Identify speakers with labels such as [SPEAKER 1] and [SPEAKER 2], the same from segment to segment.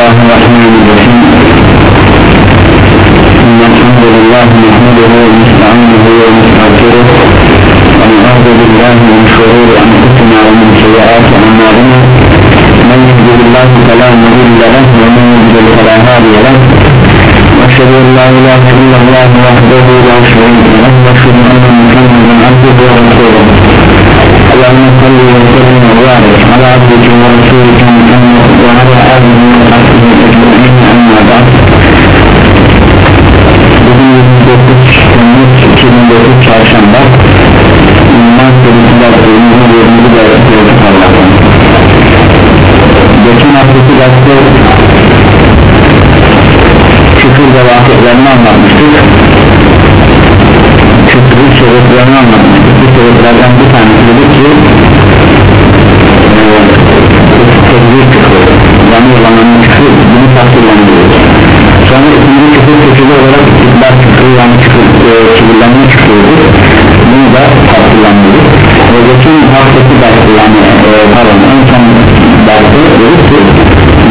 [SPEAKER 1] Bismillahirrahmanirrahim. Elhamdülillah Muhammeduhu ve Müslümanuhu ve Müslümanuhu Allah'u billahi min şururu anfusina ve min seyyiati amalina. Men yehdihillahu fela mudille leh ve men yudlil fela hadiye leh Eşhedü en la ilahe illallah vahdehu la şerike leh ve eşhedü enne Muhammeden abduhu ve resuluhu Allahümme salli ve sellem ve barik ala abdike ve resulike Muhammed وعلى آله وصحبه أجمعين أما بعد Bugün 29 Temmuz 2009 Çarşamba İman Serisi'ler bölümünün 20. dersi yapıp Allah'tan Geçen haftaki derste küfür ve vakıflarını anlatmıştık küfrün sebeplerini anlatmıştık bu sebeplerden bir tanesi dedik ki tekbir küfrü yani yalanın küfrü bunu tasvirlendiriyoruz sonra ikinci küfür küfürü olarak istikbar küfrü yani küfür e, kibirlenme küfrüdür bunu da tasvirlendiriyoruz ve geçen haftaki dersi yani e, pardon en son dersi dedik ki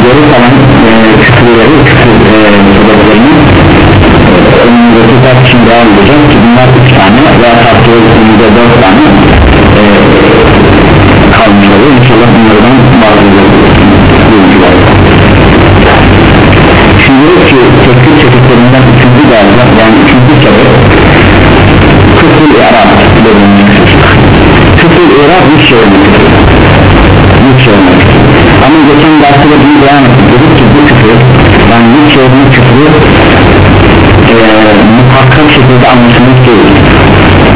[SPEAKER 1] geri kalan e, küfürleri küfür e, sebeplerini önümüzdeki ders için devam edeceğiz. Ki bunlar üç tane veya önümüzde dört tane e, kalmış oluyor inşallah bunlardan bahsedeceğiz şimdi ki teknik çeşitlerinden üçüncü galiba yani üçüncü sebep küfür irad bir şey olmaktadır bir şey olmaktadır ama geçen derste de bir beyan ettik dedik ki bu küfür yani bir şeyin küfrü e, muhakkak şekilde anlaşılmış değil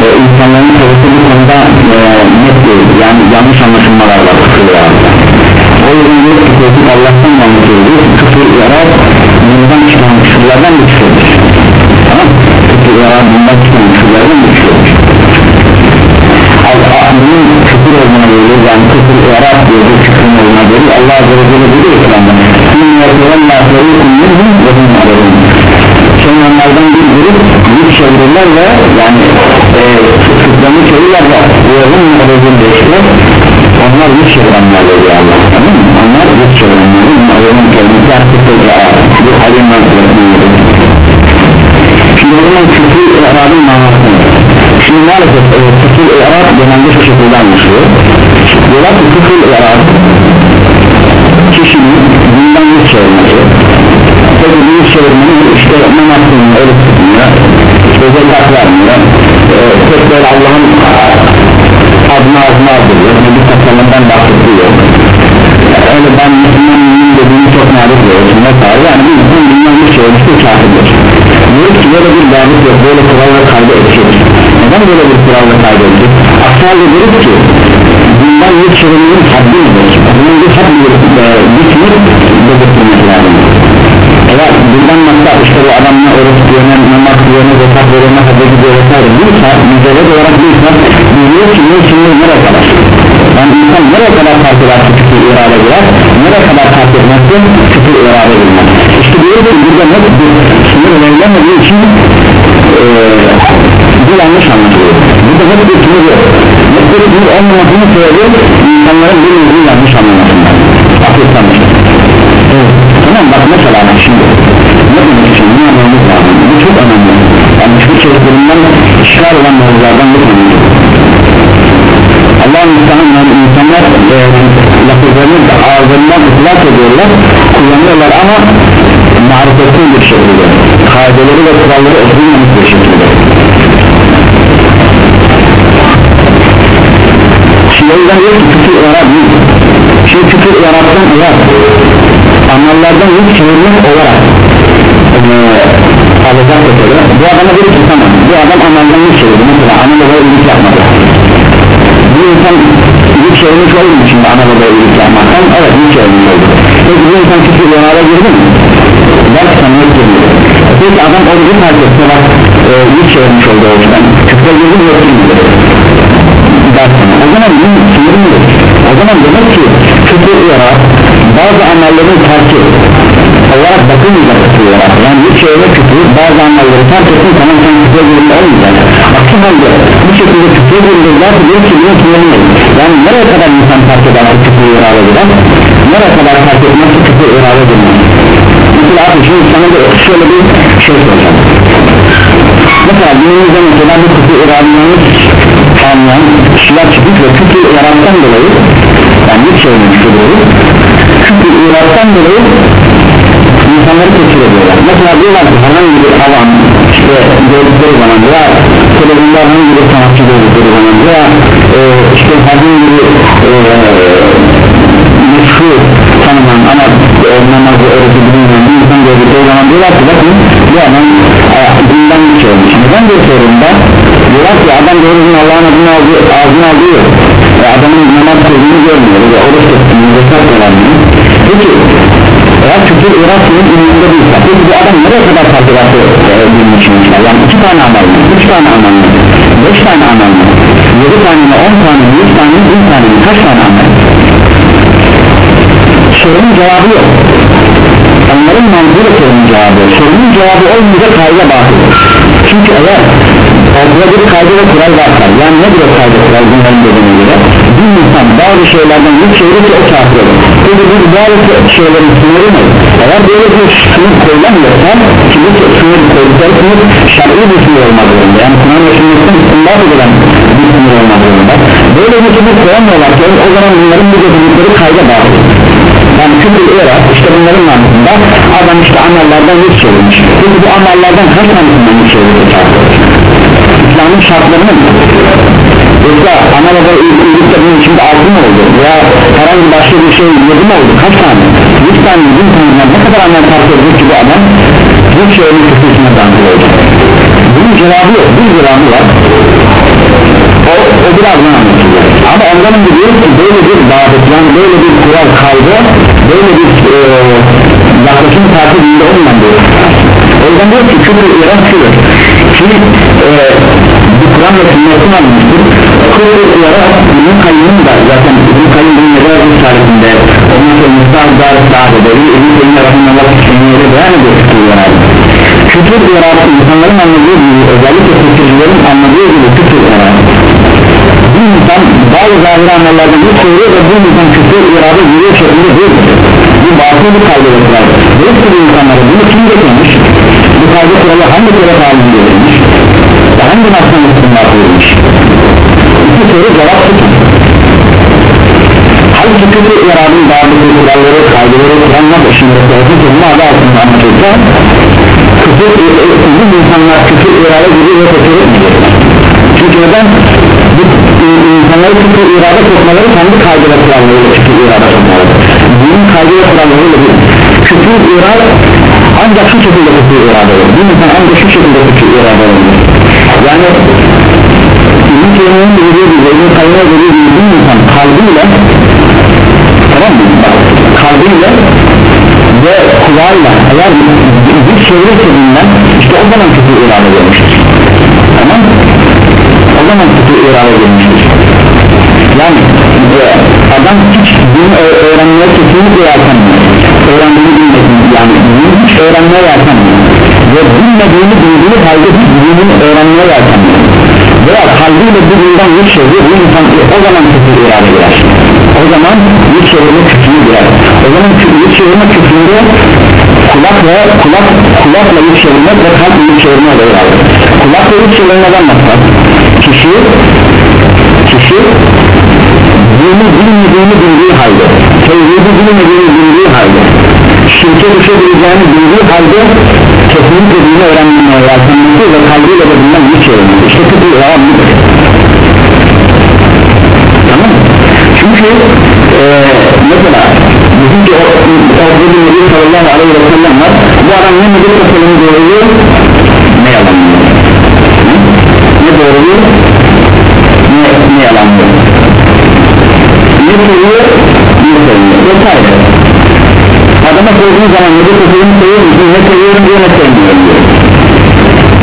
[SPEAKER 1] e, insanların sayısı bu konuda e, net değil. Yani yanlış anlaşılmalar var. Küfür irada o yüzden diyor ki tevfik Allah'tan yanlış değil küfür yarar bundan çıkan bir küfürdür tamam küfür yarar bundan çıkan bir küfürdür bunun küfür olduğuna göre yani küfür yarar diye bir küfürün olduğuna göre Allah Azze ve Celle diyor ki benden Kim onlardan bir grup büyük çevirirler ve yani e, tutuklarını çevirirler ve uyarın alırın işte? Onlar büyük çevirenler diyor Allah. Tamam mı? Onlar büyük çevirenler alırın kelimesi artık da bu halim mantıklı Şimdi o zaman küfür iradın manası Şimdi maalesef e, küfür irad genelde şu şekilde anlaşılıyor Diyorlar ki küfür irad kişinin bundan yüz çevirmesi Bu yüz çevirmenin işte namaz kılmıyor, öyle tutmuyor zekat vermiyor. E, Tek böyle Allah'ın adına adına adılıyor Nebi Tasarım'dan bahsediyor. Öyle ben Müslümanım dediğini çok nadir görüyorsun. Vesaire Yani bir insan bundan yüz çevirmesi kafirdir Diyoruz ki böyle bir davet yok. Böyle kural ve kayda edecek. Neden böyle bir kural ve kayda edecek? Aslında diyoruz ki bundan yüz çevirmenin haddi nedir Bunun bir haddi e, bir sınır belirtilmesi lazım eğer buradan maksat işte bu adamla oruç diyene, namaz diyene, zekat verene, hacı gidiyor vesaire. Değilse, mücerred olarak değilse biliyor ki ne için nereye kadar yani insan nereye kadar fark eder küfür irade girer nereye kadar fark etmezse küfür irade girmez işte diyor ki burada net bir sınır verilemediği için ee, bu yanlış anlaşılıyor. Burada net bir sınır yok. Net bir sınır olmamasının sebebi insanların bir yanlış işte tamam bak mesela bak şimdi. Ne demek için ne anlamamız lazım bu çok önemli. Yani şu çeşitlerinden işgal olan mevzulardan bir tanesi. Allah'ın insanın yani insanlar e, lafızlarını da ağzından ıslak ediyorlar kullanıyorlar ama marifetli bir şekilde. Kaideleri ve kuralları oturmamış bir şekilde. Şimdi o yüzden diyor ki küfür yarar değil şimdi küfür yarattan uyar anlarlardan yüz çevirmek olarak e, alacak mesela bu adama bir ki tamam bu adam amelden yüz çevirdi. Mesela ana babaya iyilik yapmadı. Bu insan yüz çevirmiş olur mu şimdi ana babaya iyilik yapmaktan? Evet yüz çevirmiş oldu. Peki bu insan küfür yanara girdi mi? Sana yok girdi peki adam orucu fark etse bak e, yüz çevirmiş oldu o yüzden. Küfre girdi mi yok girdi dersine o zaman bunun sınırı nedir o zaman demek ki küfür yarar. Bazı amellerin terki olarak bakılmayacak küfür yarar. Yani bir şeyle küfür bazı amelleri terk ettiğin zaman sen küfre girdiğinde olmayacak aksi halde bu şekilde küfre girdiğinde zaten diyor ki bunu kullanmayın yani nereye kadar insan terk eder küfür irade gider nereye kadar terk etmezse küfür irade girmez mesela abi şimdi sana da şöyle bir şey soracağım. Mesela günümüzde mesela bu kutu iradeleri anlayan kişiler çıkmış ve kutu iradeden dolayı yani bir şey olmuş oluyor kutu iradeden dolayı insanları ediyorlar. Mesela diyorlar ki herhangi bir alan işte gördükleri zaman veya televizyonda herhangi bir sanatçı gördükleri zaman veya e, işte herhangi bir e, meşhur tanınan ama e, namazı öğreti bilinmeyen bir insan gördükleri zaman diyorlar ki bakın bu adam e, dinden bir şey olmuş. Neden bir sorunda diyorlar ki adam doğru gün Allah'ın adını aldı, ağzını aldığı peki eğer küfür Irak'ın ünlüğünde değilse peki bu adam nereye kadar farklılaştı edilmiş için yani iki tane amel mi, üç tane amel mi, beş tane amel mi, yedi tane mi, on tane mi, yüz tane mi, bin tane mi, kaç tane amel sorunun cevabı yok. Onların mantığı da sorunun cevabı sorunun cevabı olmayınca kayda batılır çünkü eğer ortada bir kayda ve kural varsa yani nedir o kayda kural bunların dediğine göre bir insan bazı şeylerden yüz çevirirse o kafir olur. Peki biz bazı şeylerin sınırı ne? eğer böyle bir sınır koyulamıyorsa bu sınır koyduklarınız şer'i bir sınır olmak zorunda. Yani Kur'an ve sünnetten istinbat edilen bir sınır olmak zorunda. Böyle bir sınır koyamıyorlarsa o zaman bunların bu dedikleri kayda bağlı. Yani küfür era işte bunların mantıkında adam işte amellerden yüz çevirmiş peki bu amellerden kaç tanesinden yüz çevirmiş İslam'ın şartlarını mı? Yoksa Amerika'da iyilikte bunun içinde altı mı oldu? Veya herhangi başka bir şey yedi mi oldu? Kaç tane? Yüz tane bin tane ne kadar amel fark edecek ki bu adam? Bir şeyin küfürsüne dahil olacak bunun cevabı yok. Bir cevabı var. O, o birazdan anlatılıyor. Ama onların diyor ki böyle bir davet yani böyle bir kural kaydı böyle bir e, yaklaşım takibinde olmayan o yüzden diyor ki küfür iran şudur ki e, bu Kur'an ve sünnetin almıştır. Küfür iran bunun kayyum da zaten bu kayyum bunun neden risaletinde ondan sonra Mustafa Dar bir Ebu Seyyid'e Rahmanallah Hüseyin'e beyan ediyor küfür iran küfür iran insanların anladığı gibi özellikle küfürcülerin anladığı gibi küfür iran bir insan bazı zahir anlarlardan bir söylüyor ve bu insan küfür irade yürüyor şeklinde değil bu batıl bir kaydı var bir sürü insanlara bunu kim getirmiş? Bu kaydı kuralı hangi kere halini getirmiş ve hangi nasıl istinbat edilmiş iki soru cevap tutun halbuki küfür iradenin bazı kuralları kaydıları kuranlar şimdi sorduğu kelime adı altında anlatılsa küfür uzun insanlar küfür irade gibi ve etmeyecekler çünkü neden? Bu insanları küfür irade sokmaları kendi kaydı ve kurallarıyla küfür irade sokmaları bunun kaydı ve kurallarıyla bir küfür irade ancak şu şekilde küfür irade olur. Bir insan ancak şu şekilde küfür irade olur. Yani İbn Teymiye'nin dediği gibi Ibn Kayyum'a dediği gibi bir insan kalbiyle tamam mı? kalbiyle ve kulağıyla eğer bir çevirirse dinlen işte o zaman küfür irade görmüştür. Tamam o zaman küfür irade görmüştür yani adam hiç din öğrenmeye kesinlikle yeltenmiyor. Öğrendiğini bilmesin. Yani din hiç öğrenmeye yeltenmiyor. Ve bilmediğini bildiği halde dinin öğrenmeye yeltenmiyor. Veya kalbiyle bir dinden yüz çeviriyor bu insan o zaman küfür irade girer. O zaman yüz çevirme küfrünü girer. O zaman yüz çevirme küfründe kulak ve kulak kulakla yüz çevirmek ve kalp yüz çevirme olayı vardır kulakla yüz çevirmeden maksat kişi kişi dini bilmediğini bildiği halde tevhidi bilmediğini bildiği halde şirke düşebileceğini bildiği halde kesinlikle dini öğrenmeye yeltenmesi ve kalbiyle de bundan yüz çevirmesi işte küfür yalan budur. Tamam mı? çünkü e, mesela bizim ki o bir Nebi sallallahu aleyhi ve sellem var. Bu adam ne Nebi sallallahu doğruluyor? Ne yalanlıyor ne doğruluyor? ne, ne yalanlıyor ne söylüyor ne söylüyor vesaire adama sorduğun zaman Nebi sallallahu seviyor musun ne seviyorum diyor ne sevmiyorum diyor.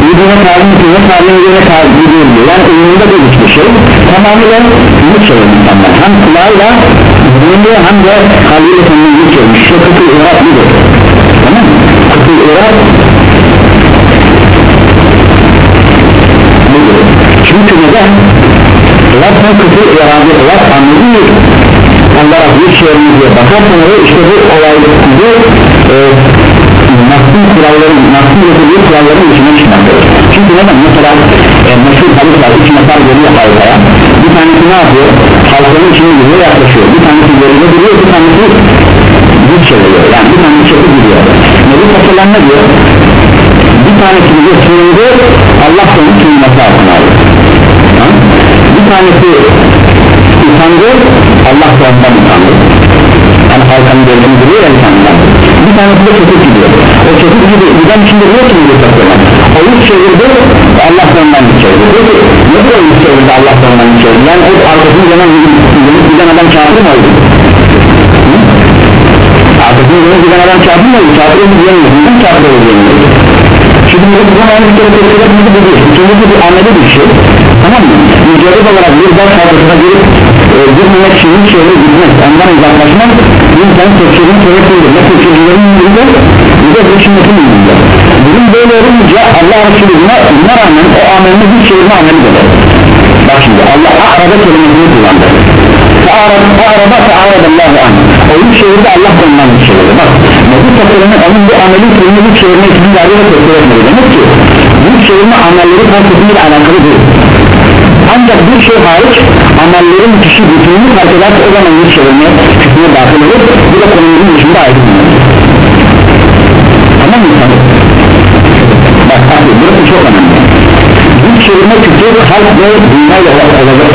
[SPEAKER 1] Yüzüne tabi ki ne tabi ne tabi diyor. Yani önünde de hiçbir şey. Tamamıyla yüz çevir insanlar hem kulağıyla zihninde hem de kalbiyle kendini yüz çevirmiş işte kıtıl irat budur. Tamam mı? irat budur. Çünkü neden? Zaten kıtıl iradı irat anlıyor Allah'a yüz çevirmiş diye bakarsan işte bu olay bu e, şeriatın getirdiği kuralların dışına çıkmaktadır çünkü neden? Mesela e, meşhur hadis var üç nefar geliyor halkaya bir tanesi ne yapıyor? Halkanın içine giriyor yaklaşıyor. Bir tanesi geride duruyor bir tanesi yüz çeviriyor. Yani bir tanesi çekip gidiyor. Nebi Sallam ne diyor? Bir tanesi bize sığındı Allah onun sığınması altına alır? Bir tanesi utandı Allah da ondan utandı yani halkanın gözünü duruyor ya insanlar bir tanesi de çekip gidiyor o çekip gidiyor giden içinde Nebi Sallam o yüz çevirdi Allah yüz çevirdi. Peki ne bu yüz çevirdi Allah yüz çevirdi? Yani o arkasını gelen giden adam kafir mi oldu? Arkasını gelen giden adam kafir mi oldu? Kafir mi diyemiyor neden kafir oldu Şimdi bu zaman bir kere tepkiler bunu biliyor. İkincisi bir ameli bir şey. Tamam mı? Mücerrez olarak bir ders halkasına girip e, girmemek hiç şöyle gitmek, ondan uzaklaşmak bir insanın tepkilerini söyleyebilir. Ne tepkilerin yürüdü, bir de bu sünnetin yürüdü. Bunun böyle olunca Allah Resulü buna, buna rağmen o amelini bir çevirme ameli dedi. Bak şimdi Allah arada kelimesini kullandı. Fa'arada fa'arada Allahu an. O bir çevirdi Allah ondan bir çevirdi. Bak Nebi Tasarım'ın onun bu ameli kılını bir çevirme. Demek ki bu çevirme amelleri konseptiyle alakalı değil. Ancak bir şey hariç amellerin kişi bütününü fark ederse o zaman bir çevirme kısmına dahil olur. Bu da konumuzun dışında ayrı bir Tamam mı? Bak abi burası çok önemli. Bu çevirme kütür halk ve dünyayla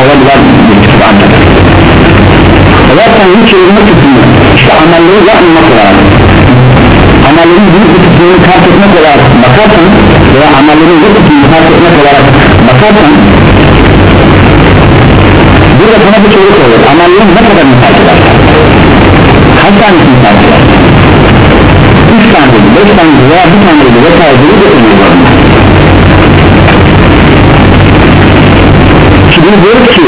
[SPEAKER 1] olabilen bir kütür ancak. Zaten bu çevirme kütürünü işte amelleri yapmamak olarak amellerin büyük bir kısmını terk etmek olarak bakarsan veya amellerin bir kısmını terk etmek olarak bakarsan burada sana bir soru soruyor amellerin ne kadar terk eder? Kaç tanesini terk eder? 3 tane dedi 5 tane dedi veya bir tane dedi vesaire dedi getirmiyor şimdi diyoruz ki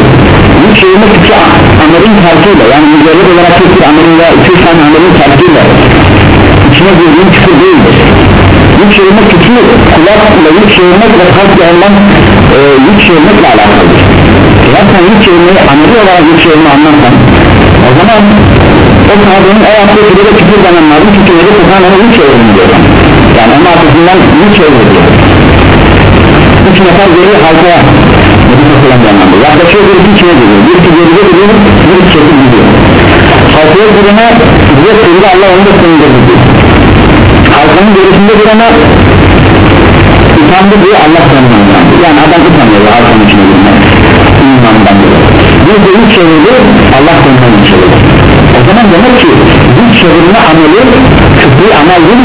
[SPEAKER 1] bu çevirme fikri amelin terkiyle yani mücerred olarak bir amelin veya 2 tane amelin terkiyle içine girdiğin küfür değildir. Yük çevirme küfür kulakla yük çevirmek ve kalple ondan e, yük çevirmekle alakalıdır. Zaten yük çevirmeyi ameli olarak yük çevirme anlarsan o zaman o sahabenin o yaptığı sürede küfür çünkü Nebi Sultan ona yük çevirme diyor. Yani onun arkasından yük çevirme diyor üç nefer geliyor halkaya yaklaşıyor bir iki içine geliyor bir iki geride geliyor bir iki çekip gidiyor halkaya girene bize sürüde Allah onu da gidiyor halkanın gerisinde ama utandı diye Allah utandı yani adam utanıyor halkanın içine girmek imandan dolayı. Bir de üç çevirdi Allah çevirdi o zaman demek ki bu çevirme ameli küfrü amel değil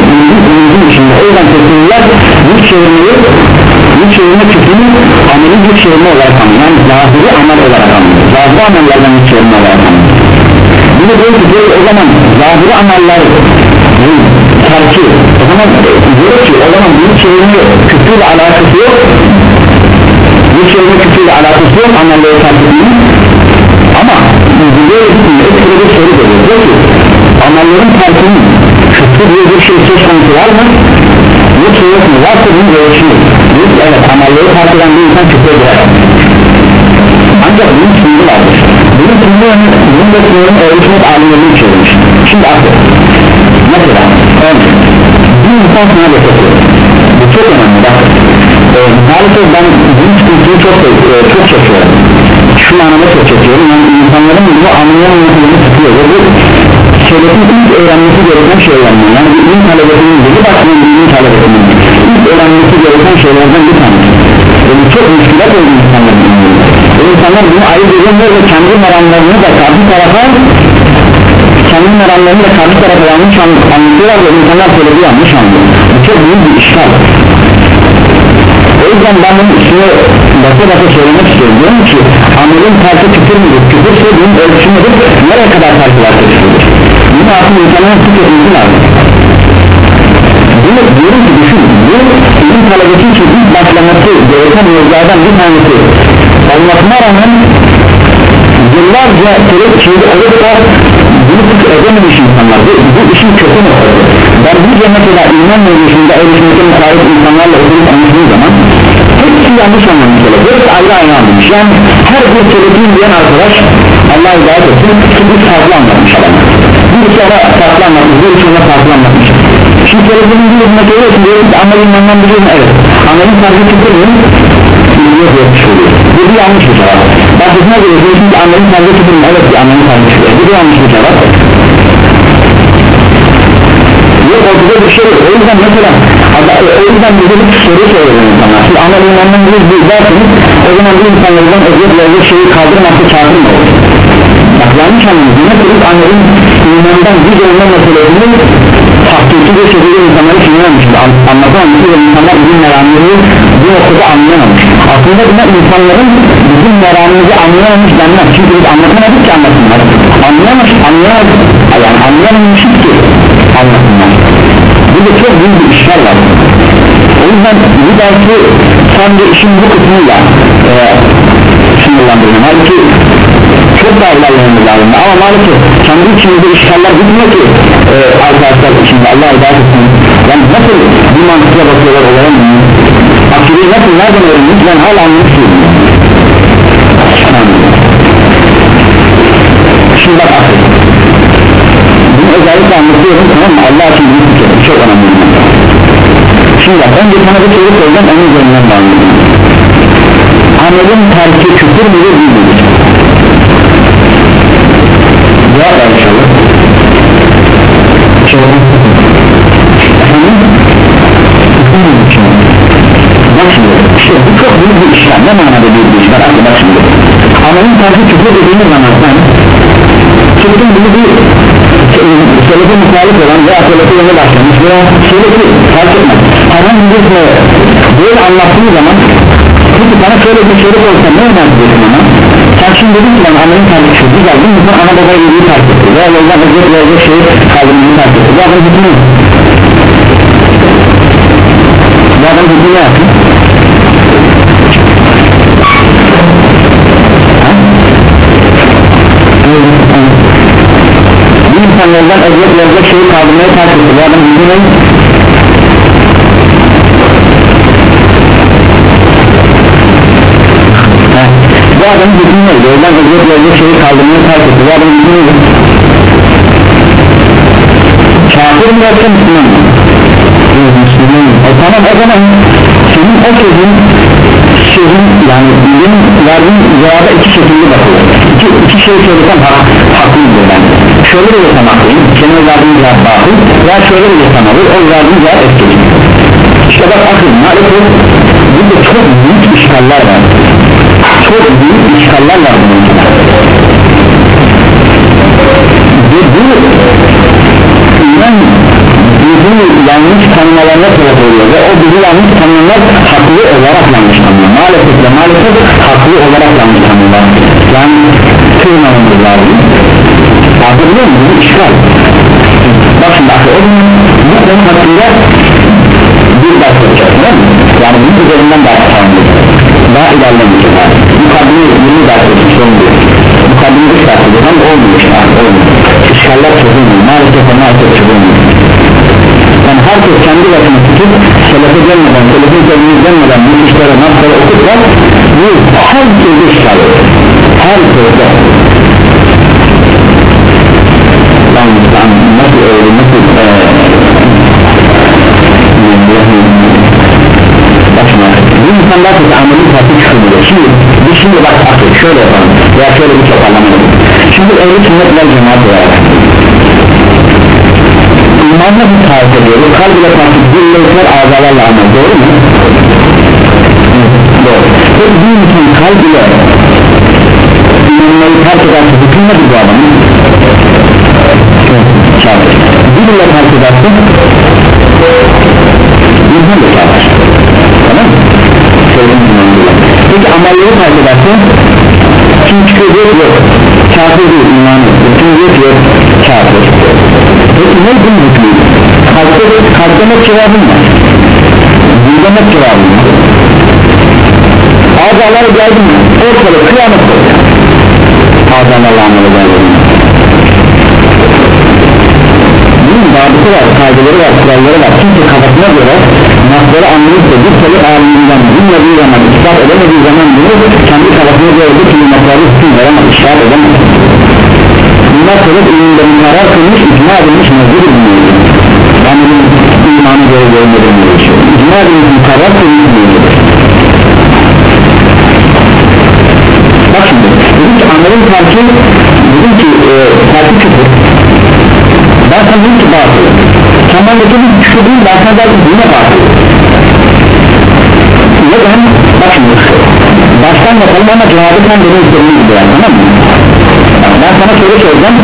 [SPEAKER 1] ümidin içinde. O yüzden kesinlikler bu çevirmeyi bu çevirme küfrünün ameli bir çevirme olarak anlıyor. Yani zahiri amel olarak anlıyor. Zahiri amellerden bir çevirme olarak anlıyor. Bunu diyor ki o zaman zahiri ameller terki. O zaman diyor ki o zaman bir çevirme küfrüyle alakası yok. Bir çevirme küfrüyle alakası yok amelleri terk etmeyin ama bir etkili bir soru geliyor. Diyor ki amellerin terkinin küfrü diye bir şey söz konusu var mı? yoksa yok mu? varsa bunun ölçümü diyor ki evet amelleri terk eden bir insan küfre girer ancak bunun sınırı vardır. Bunun sınırı bunun da sınırını ölçmek alimlerini çevirmiş şimdi akıl mesela örneğin bir insan sana gösteriyor bu çok önemli bak. E, maalesef ben bu sıkıntıyı çok, e, çok çekiyorum. Şu anlamda çok çekiyorum. Yani insanların bunu anlayamamasını sıkıyor ve bu şerefin ilk öğrenmesi gereken şeyler yani bir ilim talebesinin dedi bakmanın bir ilim talebesinin. İlk öğrenmesi gereken şeylerden bir tanesi. Bu çok müşkilat oldu insanların ve insanlar bunu ayırt ediyorlar ve kendi meramlarını da karşı tarafa kendi meramlarını da karşı tarafa yanlış anlatıyorlar ve insanlar söylediği yanlış anlıyor. Bu çok büyük bir işgal. o yüzden ben bunun üstüne basa basa söylemek istiyorum. Diyorum ki amelin tersi küfür müdür küfürse bunun ölçüsü nedir nereye kadar tersi varsa küfürdür bunu aslında insanların sık etmesi lazım. Bunu diyorum ki düşün. Bu ilim talebesi için ilk başlaması gereken mevzulardan bir tanesi. Olmasına rağmen yıllarca terekkide olup da bunu sık edememiş insanlar. Bu, bu işin kötü noktası ben bu mesela iman mevzusunda öyle sünnete muhalif insanlarla oturup anladığım zaman hepsi yanlış anlamış olur hepsi ayrı ayrı anlamış. Yani her bir terekkide diyen arkadaş Allah hidayet etsin bir farklı anlatmış adam. Bir sonra farklı anlatmış bir sonra farklı anlatmış. Şimdi söylediğim bir hizmet oluyorsun diyorsun ki amel imandan biliyorum. Evet. Amelin farkı tutur mu? Bilmiyor diye söylüyor Bu bir yanlış bir cevap. Başkasına göre diyorsun ki amelin farkı tutur mu? Evet bir amelin farkı tutur Bu bir yanlış bir cevap Yok ortada bir yok. O yüzden mesela o yüzden bize bir soru soruyor insanlar Şimdi amel imandan biliyoruz biz derseniz o zaman bu insanlardan özür verecek şeyi kaldırmakta kafir mi olur? Bak yanlış anlıyoruz nasıl biz amelin imandan güç olma meselesini hakiki bir şekilde insanları sinirlenmiştir anlatamamış ve insanlar bizim meramımızı bu noktada anlayamamış aslında buna insanların bizim meramımızı anlayamamış denmez. Çünkü biz anlatamadık ki anlasınlar. Anlayamamış anlayamadık. Yani anlayamamışız ki anlasınlar bu da çok büyük bir işler var. O yüzden bu dersi sadece işin bu kısmıyla e, sınırlandırıyorum halbuki çok daha ilerlememiz lazım. Ama maalesef kendi içimizde işgaller bitmiyor ki e, arkadaşlar içinde. Allah ibadet etsin yani nasıl bir mantıkla bakıyorlar olaya mı akideyi nasıl nereden öğrendik ben hala anlatıyorum şimdi bak akıl özellikle anlatıyorum tamam mı? Allah için bir fikir çok önemli. Şimdi bak önce sana bir soru soracağım onun üzerinden bağlayacağım amelin terki küfür müdür değil midir? Cevap ver inşallah. Bak şimdi çok büyük bir işlem. Ne manada büyük bir işlem bak şimdi. Amelin terki küfür dediğimiz zaman sen tuttun bunu bir selefi muhalif olan veya selefi yeni başlamış. Veya selefi fark etmez. Herhangi bir böyle anlattığın zaman Peki sana şöyle bir soru olsa ne önerdiğin ama sen şimdi dedin ki ben terk ettim güzel mi sen ana baba terk etti veya yoldan özet verecek şeyi kaldırmayı etti bu adam hükmü bu adam hükmü ne yaptı? Bir insan yoldan özet verecek şeyi kaldırmayı terk etti bu adam hükmü ne? bu adamın hükmü neydi? Yoldan özgürlük verecek şeyi kaldırmayı terk etti. Bu adamın hükmü neydi? Kafir mi yoksa Müslüman mı? Müslüman e tamam o zaman senin o sözün sözün yani benim verdiğim cevaba iki şekilde bakıyor iki, iki şey söylesem hak, haklıydı ben. Şöyle de desem haklıyım. Senin verdiğin cevap bakıl veya şöyle de desem alır o verdiğin cevap etkili işte bak akıl maalesef burada çok büyük işgaller var. Çok büyük işgaller var bunun ve bu iman bizi yanlış tanımalarına sebep oluyor ve o bizi yanlış tanımalar haklı olarak yanlış tanıyor maalesef ve maalesef haklı olarak yanlış tanıyorlar yani tırmamamız lazım anlatabiliyor muyum? bu işgal. Bak şimdi o bu konu hakkında bir ders yapacağız yani bunun üzerinden ders tanımlıyoruz daha ilerlemeyecek abi mukaddime 20 ders yapacağız değil mukaddime 3 ders yapacağız. Ama olmuyor işte olmuyor. İşgaller çözülmüyor. Maalesef artık çözülmüyor. yani herkes kendi başına tutup selefe gelmeden, selefe gelmeye gelmeden bu işlere nasıl okursa bu her türlü işgal olur. Her türlü. Nasıl öyle nasıl bu insanlar da amelin tatlı çıkmıyor şimdi biz şimdi bak şöyle yapalım. Veya şöyle bir toparlama şimdi öyle sünnet ve cemaat olarak imanla bir tarif ediyoruz kalb ile tasdik dille etler azalarla amel doğru mu? doğru. Peki bir insan kalb ile imanları terk ederse hüküm nedir bu adamın? kafir dil ile terk ederse insan da kafir tamam mı? peki amelleri terk ederse kim çıkıyor yok. Kafir imanı yok yok. Kafir peki ne bunun hükmü ne cevabın dilde ne cevabın var azaları geldi mi ortada kıyamet olacak azalarla amel ederler bunun babısı var, kaydeleri var, kuralları var kimse kafasına göre nasları anlayıp da bir tabi aliminden bilmediği zaman ispat edemediği zaman bunu kendi kafasına göre bu kelimetleri hüküm veremez, ispat edemez devlet ilimlerini karar kılmış icma edilmiş mezgul edilmiş yani bu imanı göre görmediğimiz icma edilmiş karar kılmış mezgul bak şimdi dedim ki anların farkı dedim ki e, farkı küfür ben sana dedim ki batıl tamam dedim ki şu değil ben sana yine batıl neden bak. Şimdi baştan yapalım ama cevabı sen benim istediğim gibi yani tamam mı? Ben sana soru soracağım.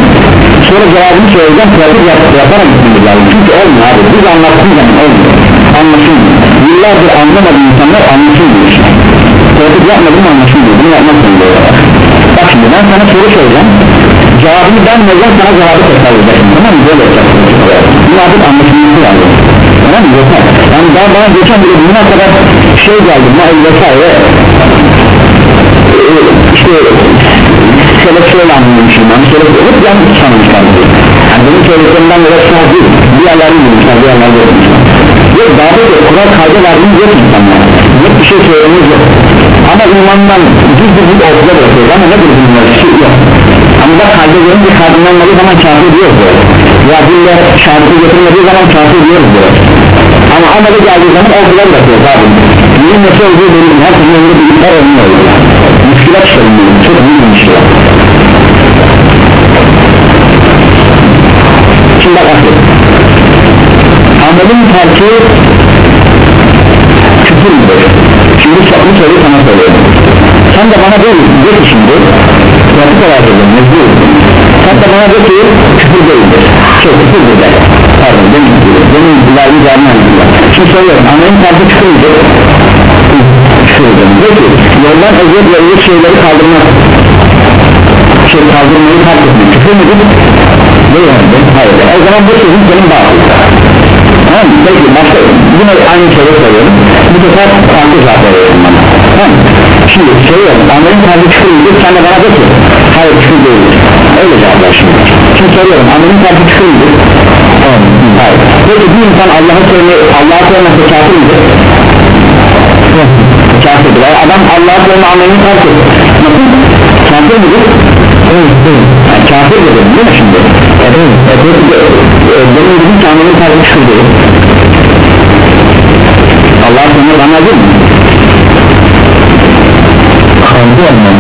[SPEAKER 1] Sonra cevabını söyleyeceğim pratik yap, yaparak gitmemiz lazım çünkü olmuyor abi. Biz anlattığımız zaman olmuyor. Anlaşılmıyor yıllardır anlamadığı insanlar anlaşılmıyor pratik yapmadım anlaşılmıyor bunu yapmak zorunda bak şimdi ben sana soru soracağım. Cevabını ben vereceğim sana cevabı tekrar edeceğim? Tamam mı? Böyle yapacaksın bunu artık anlaşılması lazım. Tamam mı? Yeter. Yani daha bana geçen bile bugüne kadar şey geldi. Mail vesaire. Ee, işte şöyle anlamışım ben. Şöyle hep yanlış sanmışlar yani benim söylediklerimden böyle sağ değil bir yerler bilmişler bir yerler görmüşler yok daha da kural kayda verdiğimiz yok insanlar. Yok bir şey söylememiz yok. Ama imandan düz düz bir ortada bırakıyoruz ama nedir bunlar şey yok. Ama da kayda görünce kaydınlanmadığı zaman kafir diyoruz böyle. Ya dille şartı getirmediği zaman kafir diyoruz böyle. Ama ameli geldiği zaman ortada bırakıyoruz abi. Bunun nasıl olduğu benim her türlü önünde bilgiler olmuyor. Müşkilat çok büyük bir müşkilat Şimdi bak akıl Amelin terki küfür müdür? Şimdi bu soruyu sana söylüyorum Sen de bana değil, de ki şimdi Pratik olarak edin, mecbur. Sen de bana de ki küfür değildir Şey küfürdür de Pardon, demin gibi Demin cevabını aldılar Şimdi söylüyorum, amelin terki küfür müdür? Küfürdür De ki, yoldan eziyet ve eziyet şeyleri kaldırmak. Şey kaldırmayı terk etmek Küfür müdür? Değil mi? Hayır, o zaman bu sözün senin bağlı Tamam? Peki başka yine aynı şeyi söylüyorum Bu sefer farklı cevap veriyorum bana Tamam? Şimdi söylüyorum amelin tabi küfür sen de bana de ki Hayır küfür değildir Öyle cevaplar şimdi Şimdi soruyorum amelin tabi küfür müdür? Hayır Peki bir insan Allah'ı söyle Allah'ı söylemese kafir midir? Kafirdir yani adam Allah'ı söyleme amelini terk etti Nasıl? Kafir midir? Evet, evet. Yani kafir dedim değil mi şimdi? Evet, evet. Benim ki amelin terk değil Allah'ı söyleme bana değil mi? Kalbi olmam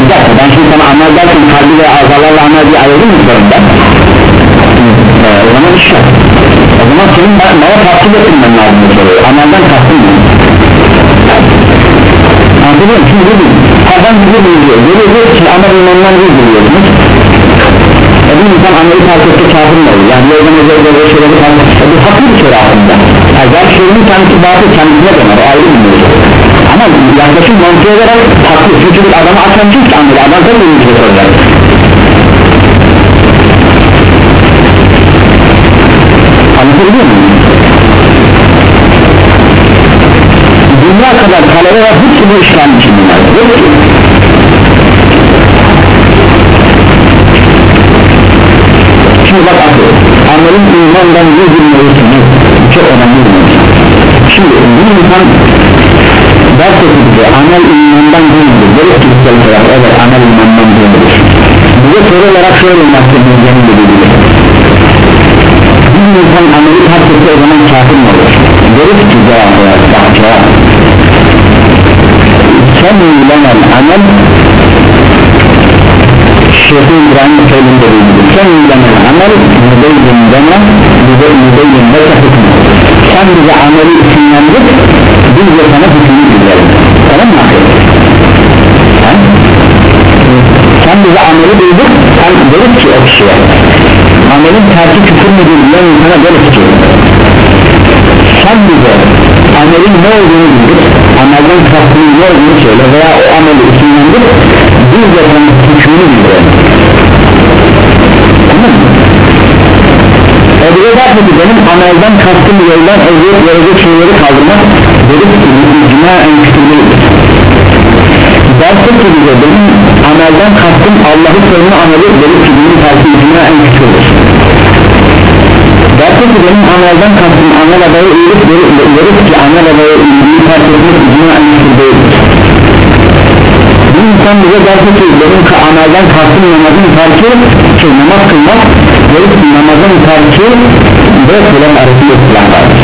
[SPEAKER 1] Bir dakika ben şimdi sana amel derken kalbi ve azalarla amel diye ayırır mı zorunda? O zaman iş yok O zaman senin bana, tahsil ettirmen lazım Amelden kastın mı? Mı? Şimdi dedim Adam bizi biliyor Görüyor ki amel imandan değil biliyorsunuz e bir insan ameli terk etti kafir mi olur? Yani yoldan özel böyle şeyleri terk etti Bu haklı bir soru aslında. Yani Gerçi şeyinin kendisi batı kendisine döner o ayrı bir mevzu. Ama yaklaşım mantığı olarak haklı Çünkü bir adamı kim ki ameli adam tabii bir şey soracak. Anlatabiliyor muyum? Dünya kadar talebe var hepsi bu işlerin içindeler Hepsi Şimdi bak Amelin imandan yüzün mevzusunu Çok önemli bir mevzu Şimdi bir insan Ders ettiğinde amel imandan değildir Böyle kişisel olarak evet amel imandan değildir Bize soru olarak şöyle Bilgenin dediği gibi Bir insan ameli terk etti o zaman kafir mi olur? Deriz ki cevap olarak bak cevap Semülen amel Şeyh İbrahim Kevin dediği gibi Semülen amel mübeyyin deme mübeyyin leke hükmü Sen bize ameli isimlendir Biz de sana hükmünü bildirelim. Tamam mı? Sen bize ameli bildir Sen deriz ki o kişiye Amelin terki küfür müdür diyen insana deriz ki Sen bize amelin ne olduğunu bildir Amelden kastının ne olduğunu söyle veya o ameli isimlendir Biz de sana hükmünü bildirelim. Tamam mı? Ki benim amelden kastım yoldan eziyet verecek şeyleri kaldırmak dedik ki icma en değildir derse ki bize benim amelden kastım Allah'ı sevme ameli benim tersi icma en küçüktür derse ki benim amelden kastım amel adayı iyilik deriz ki amel adayı iyiliği terk etmek icma en küçük bir insan bize derse ki benim amelden kastım namazın terki ki namaz kılmak ki namazın terki ve kılan arasında silah vardır.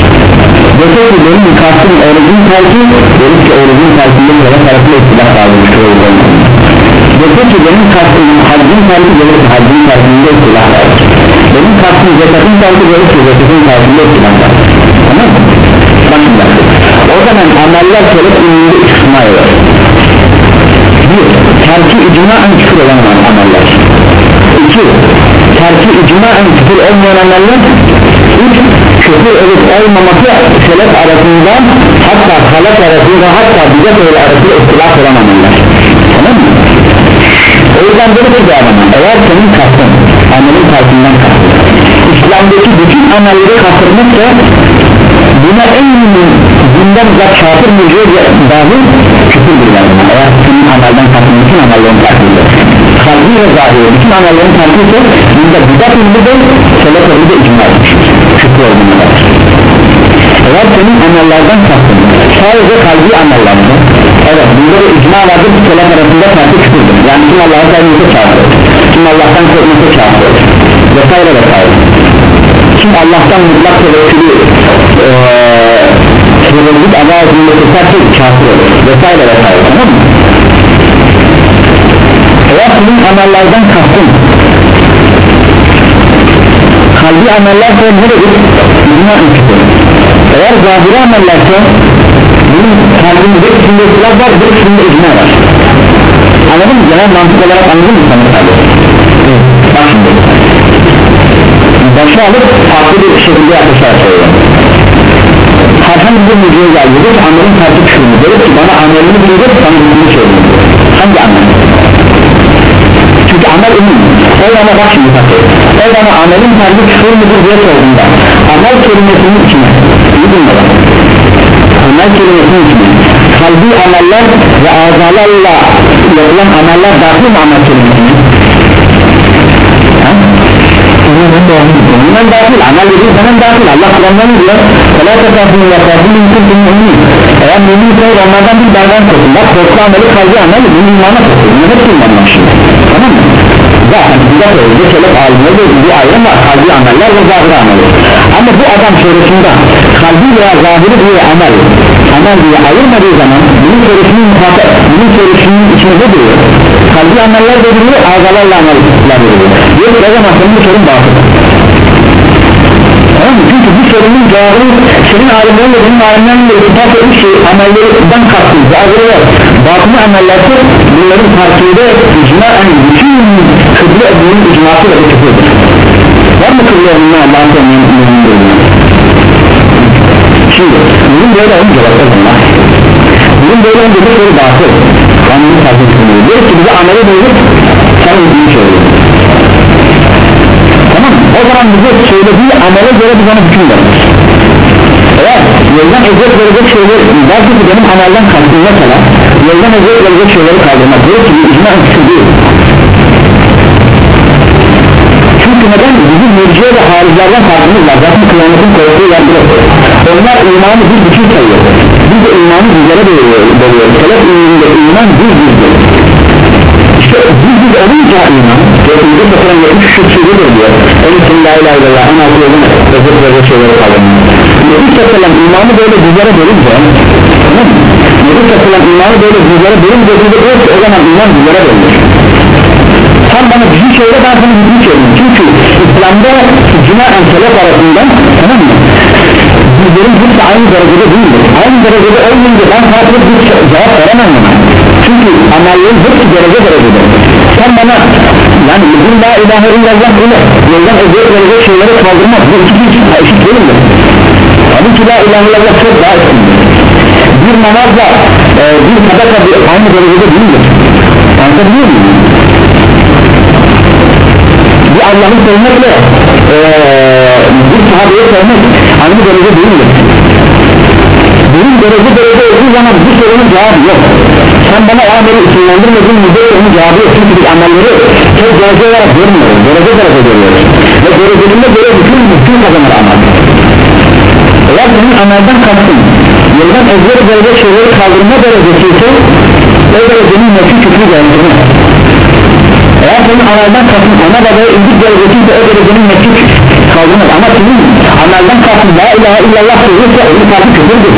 [SPEAKER 1] Dese ki benim kastım orucun terki deriz ki orucun terkinde kılan arasında silah vardır Dese ki benim kastım haccın tarifi gelirse haccın tarifinde istilah var. Benim kastım zekatın tarifi gelirse zekatın tarifinde istilah var. Tamam mı? Bakın bak. O zaman ameller kelip ünlü kısma eder Bir, terki icmaen küfür olan ameller. İki, terki icmaen küfür olmayan ameller. Üç, küfür olup olmaması selef arasında hatta halak arasında hatta bize böyle arasında ihtilaf olan ameller. Tamam mı? O yüzden böyle bir adama eğer senin kastın amelin tarafından kastın İslam'daki bütün amelleri kastırmaksa buna en bundan uzak kafir müjde dahil küfürdür yani eğer senin amelden kastın bütün amellerin tarafında kalbi ve zahiri bütün amellerin tarafında bunda bidat ünlü de selef ünlü de icma küfür olduğuna eğer senin amellerden kastın sadece kalbi amellerden evet bunda da icma vardır bu selef arasında farklı küfürdür. Yani kim Allah'a sevmesi çağırır kim Allah'tan korkması çağırır vesaire vesaire. Kim Allah'tan mutlak tevekkülü tevekkül ama ağzında tutarsa kafir olur. Vesaire vesaire tamam mı? eğer senin amellerden kastın kalbi ameller ise neredir? İcma küfürdür eğer zahiri amellerse bunun kalbinde bir kısmında ıslak var bir kısmında icma var. Anladın mı? genel mantık olarak anladın mı sana tabi? bak şimdi. Başı alıp farklı bir şekilde yaklaşarak söylüyorum. Herhangi bir müziğe geldi. Diyor ki amelin tersi kısmını diyor ki bana amelini bilecek sana bunu söylüyorum hangi amel? çünkü amel ümüm o bana bak şimdi bak. O bana amelin tersi küfür müdür diye sorduğunda amel kelimesinin içine. İyi dinle amel kelimesinin içine kalbi ameller ve azalarla yapılan ameller dahil mi amel kelimesine Bundan dahil amel dediği zaman dahil Allah Kur'an'dan diyor Fela tefafını yapardın mümkün mümin Eğer mümin ise onlardan bir dardan korkun Bak korku ameli kalbi amel bu Bunun hepsi imandan şimdi Tamam mı? Zaten bize söyledi de bir ayrım var ameller ve zahiri ameli Ama bu adam sorusunda kalbi veya zahiri diye amel Amel diye ayırmadığı zaman Bunun sorusunun muhatap Bunun sorusunun içine ne diyor? Kalbi ameller veriliyor Ağzalarla ameller veriliyor Yok o zaman senin sorun batıl Tamam? Çünkü bu sorunun cevabı senin alimlerinle benim alimlerimle iltifat etmiş şey amellerden zahiri var batılı amellerse bunların farkında icmaen bütün kıble ebunun icması ve küfürdür var mı kıble ebunun Allah'ın sevmeyen şimdi bunun böyle olunca bak o zaman bunun böyle olunca bu soru batıl kanunu takip ediliyor diyor ki bize ameli bulduk sen uyduğunu söylüyorsun? O zaman bize söylediği amele göre biz ona hüküm veririz eğer yoldan eziyet verecek şeyler belki ki benim amelden kastım mesela yoldan eziyet verecek şeyleri kaldırmak. Diyor ki icma hüküm değil. Çünkü neden? Bizim mürciye ve haricilerden farkımız var. Zaten kıyametin korktuğu yer burası. Onlar imanı bir bütün sayıyor. Biz de imanı bizlere bölüyoruz selef imanında iman bir bizdir biz olunca iman Resulü Bakıran 70 şu sürüdür diyor Onun için la ilahe illallah en altı yolun özür verecek şeyleri kaldırmıyor Nebi Sallam imanı böyle bizlere bölünce Nebi Sallam imanı böyle bizlere bölünce diyor ki o zaman iman bizlere bölünür. Sen bana bir söyle ben sana bir söyleyeyim. Çünkü İslam'da cuma enselef arasında tamam mı? Bizlerin hepsi aynı derecede değildir Aynı derecede olmayınca ben farklı bir cevap veremem çünkü amellerin hepsi derece derecede. Sen bana yani bizim la ilahe illallah ile yoldan eziyet verecek şeyleri kaldırmak bu iki için eşit değil mi? tabii ki la ilahe illallah çok daha üstündür bir namazla e, bir sadaka bir, aynı derecede değildir anlatabiliyor muyum? bir Allah'ı sevmekle e, bir sahabeye sevmek aynı derece değildir benim derece derece olduğu zaman bu sorunun cevabı yok sen bana o ameli isimlendirmediğin müddet sorunun cevabı yok. Çünkü biz amelleri çok derece olarak görmüyoruz. Derece derece görüyoruz. Ve derecesinde göre bütün bütün kazanır amel eğer senin amelden kastın yoldan ezber verecek şeyleri kaldırma derecesi ise o derecenin nefsi küfrü geldiğini eğer senin amelden kastın ana babaya indik derecesi ise o derecenin nefsi kaldırmaz. Ama senin amelden kastın la ilahe illallah sözüyse onun karşı küfürdür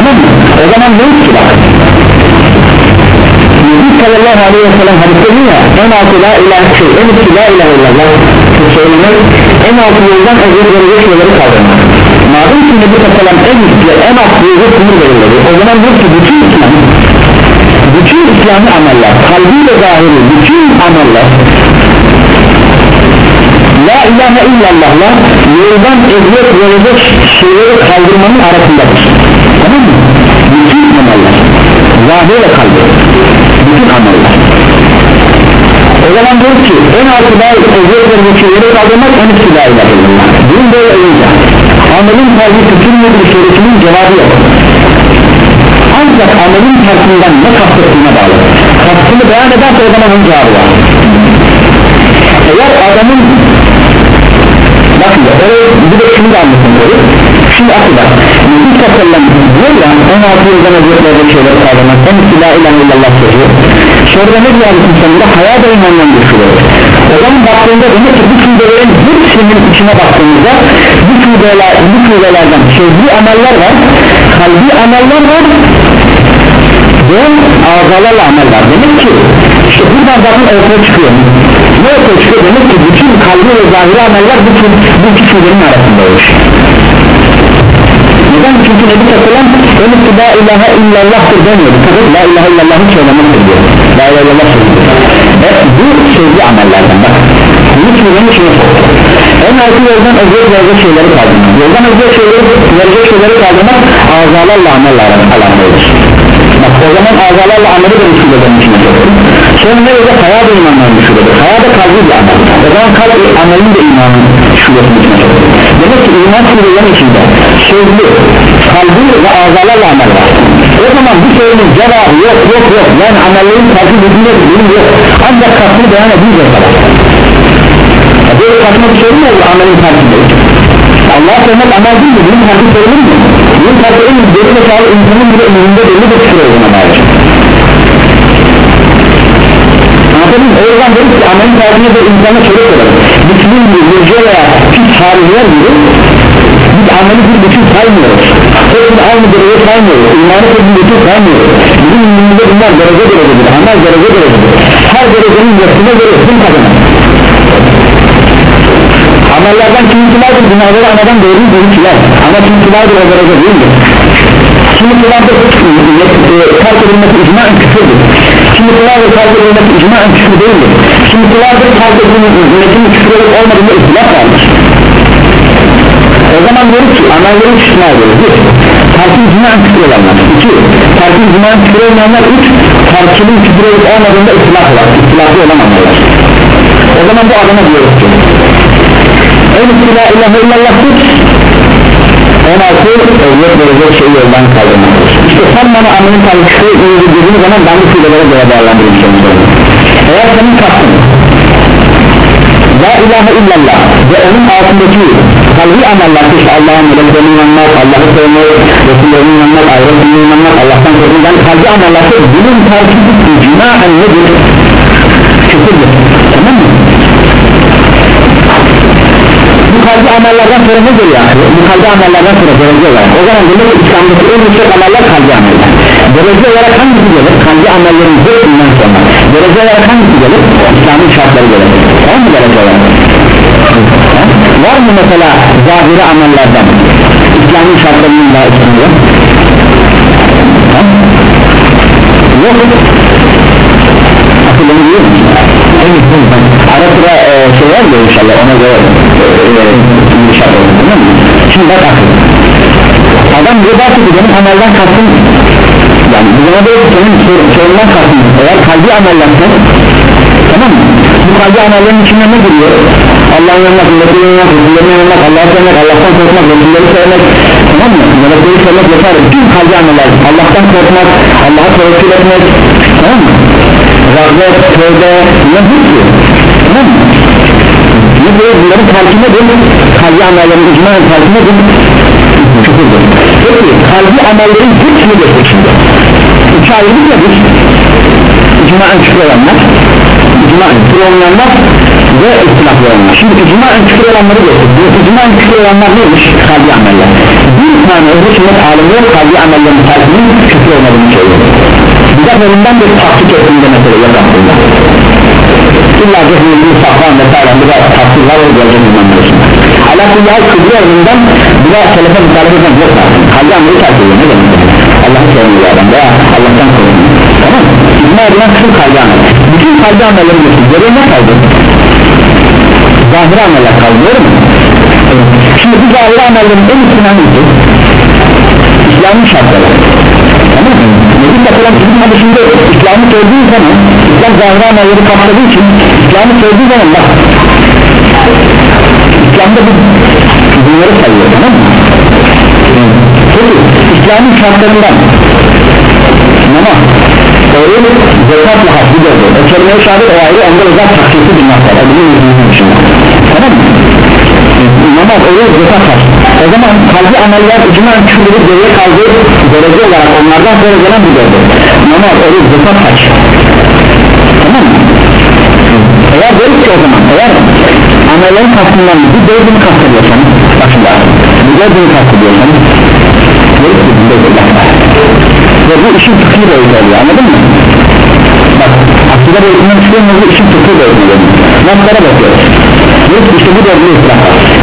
[SPEAKER 1] tamam mı? o zaman ne ki bak? Nebi sallallahu aleyhi ve sellem hadiste diyor ya en altı la ilah şey en üstü la ilah illallah. Söylenir. En altı yoldan ezber verecek şeyleri kaldırmak madem ki Nebi sallallahu aleyhi ve sellem en üstü en altı yolda sınır verildi o zaman diyor ki bütün İslam bütün İslami ameller kalbi ve zahiri bütün ameller La ilahe illallah'la yoldan eziyet verecek şeyleri kaldırmanın arasındadır tamam mı? bütün ameller zahir ve kalbi. Bütün ameller o zaman diyor ki en altı la eziyet verecek şeyleri kaldırmak en üstü ilahe illallah bunun böyle olunca amelin kalbi tutulmadığı sorusunun cevabı yok. Ancak amelin tersinden ne kastettiğine bağlı. Kastını beyan ederse o zaman onun cevabı var. Eğer adamın bakın da oraya bir de şunu da anlatın şimdi bak Nebi Sallam diyor ya 16 yıldan özetlerde şeyleri kavramak en la ilahe illallah sözü sonra ne diyor Allah'ın sonunda hayal da imandan düşürüyor o zaman baktığında demek ki bu şubelerin hepsinin içine baktığımızda bu şubeler bu şubelerden sözlü ameller var kalbi ameller var ve azalarla amel demek ki işte buradan zaten ortaya çıkıyor. Ne ortaya çıkıyor? Demek ki bütün kalbi ve zahiri ameller bu, bu iki şubenin arasında olur neden? Çünkü Nebi Sallam önüp la ilahe illallah'tır demiyordu. Fakat la ilahe illallah'ı söylemektir diyor. La ilahe illallah söylüyor e, bu sözlü amellerden bak. Bunu şubenin içine en altı yoldan özür verecek şeyleri kaldırmak. Yoldan özür şeyleri verecek şeyleri kaldırmak azalarla amelle alakalıydır bak o zaman azalarla ameli de içine soktu sonra ne olacak haya da imanların şubedir haya da kalbi bir amel o zaman kalbi amelin de imanın şubesinin içine demek ki iman şubelerin içinde. Sözlü kalbi ve azalarla amel var. O zaman bu sorunun cevabı yok yok yok. Yani amellerin kalbi bütünde bir yok. Ancak kalbini beyan edince kadar böyle saçma bir şey mi oldu amelin kalbinde? Allah'a söylemek amel değil mi? Bunun kalbi söylenir mi? Bunun kalbi en geri ve sağlı insanın bile önünde belli bir küfür olduğuna dair Anladın mı? O yüzden dedik ki amelin kalbine de insana şöyle soralım. Müslüm gibi, Burcu veya pis hariciler gibi biz ameli bir bütün saymıyoruz. Hepsini aynı derece saymıyoruz. İmanı bir bütün saymıyoruz. Bizim imanımızda bunlar derece derecedir amel derece derecedir. Her derecenin yapısına göre hüküm kazanır. Amellerden kimisilerdir günahları anadan doğru görüntüler ama kimisilerdir o derece değildir kimisilerdir terk edilmesi icmaen küfürdür kimisilerdir terk edilmesi icmaen küfür değildir kimisilerdir terk edilmesinin küfür olup olmadığında ihtilaf vardır o zaman diyoruz ki amelleri istisna ediyoruz bir terkin icmaen küfür olanlar. İki terkin icmaen küfür olmayanlar. Üç terkinin küfür olup olmadığında ihtilaf var. İhtilafı olan ameller o zaman bu adama diyoruz ki en üstü la ilahe illallah'tır 16 evlet verecek şeyi yoldan kaldırmaktır işte sen bana amelin tarihçisi dediğin zaman ben bu fiilelere göre değerlendireceğim eğer senin kastın La ilahe illallah ve onun altındaki kalbi ameller işte Allah'ın meleklerine inanmak, Allah'ı sevmek, Resullerine inanmak, ahiretine inanmak, Allah'tan korkmak yani kalbi ameller bunun tarkibi icmaen nedir? Küfürdür tamam mı? bu kalbi amellerden sonra ne geliyor yani? bu kalbi amellerden sonra derece olarak o zaman demek ki İslam'daki en yüksek ameller kalbi ameller derece olarak hangisi gelir? kalbi amellerin hepsinden sonra derece olarak hangisi gelir? İslam'ın şartları gelir var mı derece olarak? Var mı mesela zahiri amellerden İslam'ın şartlarının daha üstünde? yok akıl onu diyor ara sıra e, şey var ya inşallah ona göre e, şart olur şimdi bak adam bir der ki benim amelden kastım yani bu zaman da senin sorundan kastım eğer kalbi amellerse tamam mı? bu kalbi amellerin içinde ne giriyor? Allah'ın yanına, milletin yanına, Resullerin yanına, Allah'ı sevmek, Allah'tan korkmak, Resulleri sevmek tamam mı? Melekleri sevmek yeter bütün kalbi ameller Allah'tan korkmak, Allah'a tevekkül etmek tamam mı? Rağbet, tövbe, bunlar hepsi tamam mı? Bu böyle bunların farkı nedir? Kalbi amellerin icmaen farkı nedir? Küfürdür Peki kalbi amellerin hepsini geçtik şimdi İki ayrılık nedir? İcmaen küfür olanlar İcmaen küfür olmayanlar ve ihtilaflı olanlar Şimdi icmaen küfür olanları geçtik Bu icmaen küfür olanlar neymiş? Kalbi ameller Bir tane öbür sünnet alimi kalbi amellerin farkının küfür olmadığını söylüyor bidat elinden bir taktik ettiğinde mesela yok aslında İlla cehniyetini saklan vesaire bir de taktikler olur gelecek inanmıyorsun Alâkullâh kıbrı elinden bir de selefe mutalebe eden yok zaten Kalbi ameli terk ne demek Allah'ı sevmiyor adam veya Allah'tan koruyor Tamam mı? İcma edilen kısım kalbi amel Bütün kalbi amelleri geçin geriye ne kaldı? Zahir ameller kaldı doğru mu? Şimdi bu zahir amellerin en üstüne hangisi? İslam'ın şartları Nebi Takılan bizim hadisinde İslam'ı söylediği zaman İslam zahir amelleri kapsadığı için İslam'ı söylediği zaman bak İslam'da bu bunları sayıyor tamam mı? Peki İslam'ın şartlarından namaz oruç zekatla hakkı gördü o kelime-i şehadet o ayrı onda özel taksisi bir nokta o bizim yüzümüzün dışında tamam mı? Namaz oruç zekat hakkı o zaman kalbi ameller icmaen küfürü geriye kaldığı derece olarak onlardan sonra gelen bu gördü namaz oruç zekat hakkı tamam mı? eğer böyle ki o zaman eğer amellerin kastından bir dördünü kastediyorsanız bak şimdi bir dördünü kastediyorsanız böyle ki bir var ve bu işin fıkhı boyutu oluyor anladın mı? Bak akide boyutundan çıkıyor bu işin fıkhı boyutu oluyor laflara bakıyoruz Yok işte bu dördünü ıslah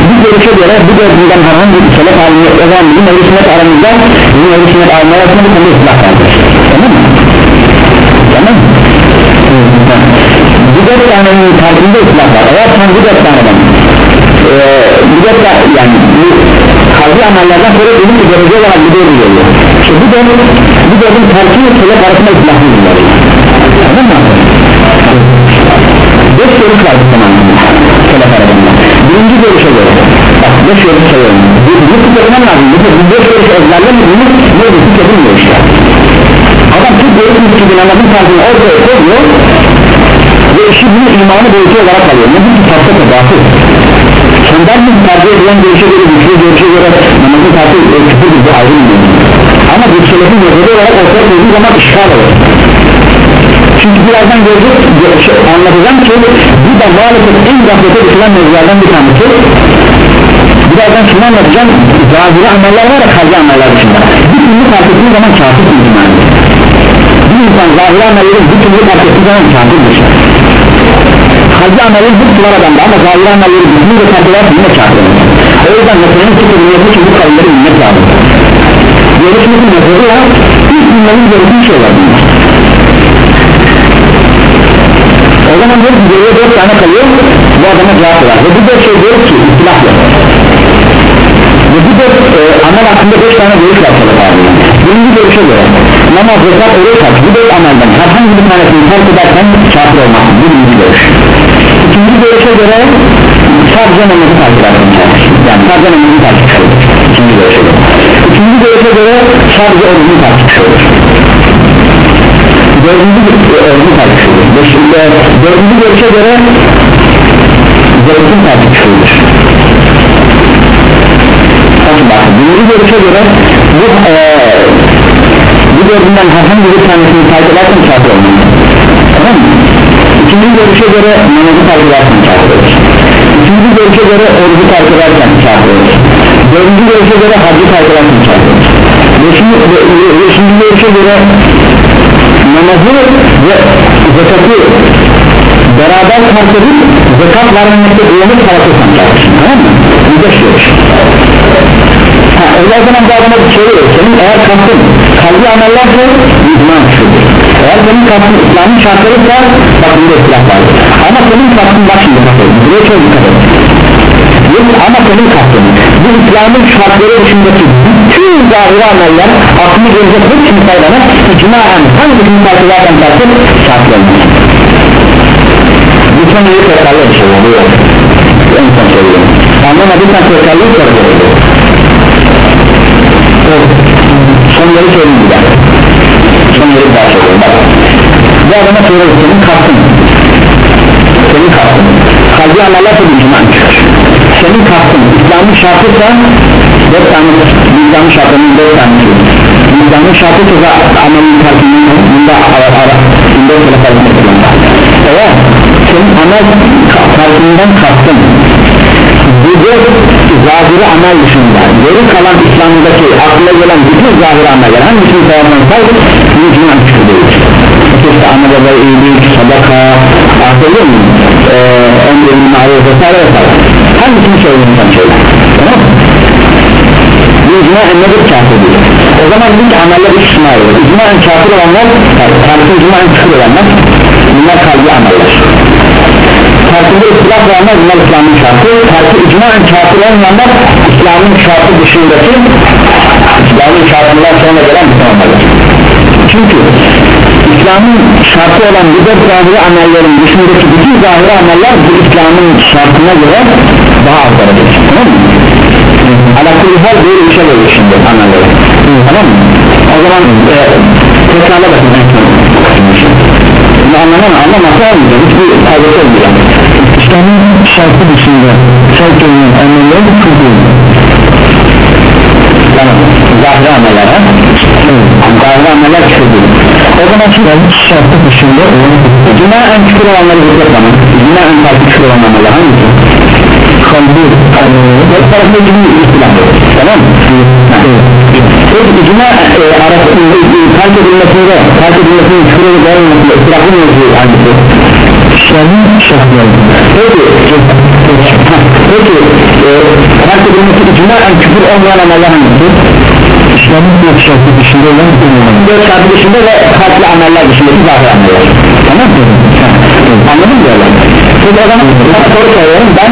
[SPEAKER 1] bir görüşe göre bu dördünden herhangi bir selef almıyor o zaman bizim ehl sünnet aramızda bizim ehl sünnet almaya arasında bu konuda ıslah vardır tamam mı? tamam bu dört tanenin farkında ıslah var. Eğer sen bu dört taneden ee, bu dört yani bu kalbi amellerden benim bir derece olarak bir dördü geliyor işte bu dört bu dördün terkini selef arasında ıslah var tamam mı? beş görüş var bu zamanında selef arasında. Birinci görüşe göre bak beş görüş sayıyorum bu, bu tüketmen lazım? Bu, beş görüş ezberleme bunu ne bu tüketilmiyor işte adam Türk görüşmüş gibi namazın tarzını ortaya koyuyor. Ve işi bunu imanı boyutu olarak alıyor. Ne bu kitapta tedafı Senden mi tercih edilen görüşe göre güçlü görüşe göre namazın ayrı bir ama bu selefin yazılı olarak ortaya koyduğu zaman işgal olur çünkü birazdan göreceğiz şey, anlatacağım ki bu da maalesef en gaflete düşülen mevzulardan bir tanesi. Birazdan şunu anlatacağım zahiri ameller var ya kalbi ameller dışında bir türlü fark ettiği zaman kafir değil yani bir insan zahiri amellerin bir türlü fark ettiği zaman kafirdir kalbi amelleri bu var adamda ama zahiri amelleri bütün de fark ederse yine kafir o yüzden meselenin tutubilmesi için bu kavimleri bilmek lazım. Görüşmesi mesele ya ilk bilmenin gerektiği şeyler bunlar o zaman ki geriye dört tane kalıyor. Bu adama cevap ver ve bu dört şey diyor ki istilah yok. Ve bu dört e, amel hakkında beş tane görüş var birinci görüşe göre namaz, zekat, oruç hac bu dört amelden herhangi bir tanesini terk edersen kafir olmazsın. Bu birinci görüş. İkinci görüşe göre sadece namazı terk edersen yani sadece namazı terk edersen ikinci görüşe göre. Üçüncü görüşe göre sadece orucunu terk edersen dördüncü örgü tartışılır. Beşinde dördüncü görüşe göre zevkin tartışılır. Birinci görüşe göre bu e, bu dördünden herhangi bir tanesini terk edersen kafir olmalı tamam mı? ikinci görüşe göre namazı terk edersen kafir olur üçüncü görüşe göre orucu terk edersen kafir olur. Dördüncü görüşe göre hacı terk edersen kafir olur. Beşinci görüşe göre namazı ve zekatı beraber fark edip zekat vermemekte uyanık hareket sancaksın tamam mı? görüş ha öyle zaman bu adama soruyor senin eğer kastın kalbi amellerse icma şudur eğer senin kastın İslam'ın şartlarıysa bak bunda ıslah var. Ama senin kastın bak şimdi bak buraya çok dikkat et Yok ama senin kastın. Bu İslam'ın şartları dışındaki bütün zahiri ameller aklını gelecek hepsini sayılarak icmaen sayılardan tersin şartlarını bu son iyi tekrarlı bir şey oluyor. En son söylüyorum anlamadıysan tekrarlı soruyor sonları söyleyeyim bir daha sonları bir daha söylüyorum bak. Bu adama soruyor senin kastın. Senin kastın. Kalbi ameller tabi icmaen çıkar senin kastın İslam'ın şartıysa dört tane İslam'ın şartının dört tanesi. İslam'ın şartıysa da amelin terkinin bunda ara ara bunda telef alınmak eğer senin amel terkinden kastın bu dört zahiri amel dışında geri kalan İslam'daki aklına gelen bütün zahiri ameller hangisini bu icma çıkıyor. Amel ve iyilik sadaka anlatabiliyor muyum ee, emrin maruf vesaire vesaire hangisini söyleyeceğim şeyler tamam mı? Bu icmaen nedir kafirdir o zaman ilk ameller üç kısma ayrılır icmaen kafir olanlar tartı icmaen küfür olanlar bunlar kalbi ameller. Tartında ıslak olanlar bunlar İslam'ın şartı tartı icmaen kafir olmayanlar İslam'ın şartı dışındaki İslam'ın şartından sonra gelen bütün ameller çünkü İslam'ın şartı olan bu dört zahiri amellerin dışındaki bütün zahiri ameller bu İslam'ın şartına göre daha az derecede tamam mı? Alakalı her böyle bir şey oluyor şimdi amelleri tamam mı? O zaman e, tekrarla bakın son bunu anlaman anlaması olmayacak hiçbir faydası olmayacak İslam'ın şartı dışında şart olan ameller küfür Tamam, zahiri ameller ha? Zahiri ameller küfür O zaman şimdi şartı dışında Cuma en küfür olanları zikretmem en farklı küfür olan ameller hangisi? Kalbi Dört tarafında cümle istilah Tamam mı? Peki icma e, arasında terk edilmesinde terk edilmesinin küfür olup olmamasında ıstıraflı mevzu hangisi? İslam'ın şartları Peki Peki e, terk edilmesi icma en küfür olmayan ameller hangisi? İslam'ın dört şartı dışında olan dört şartı dışında ve farklı ameller dışındaki zahir ameller tamam mı? anladın mı böyle? Peki o zaman sana soru soruyorum ben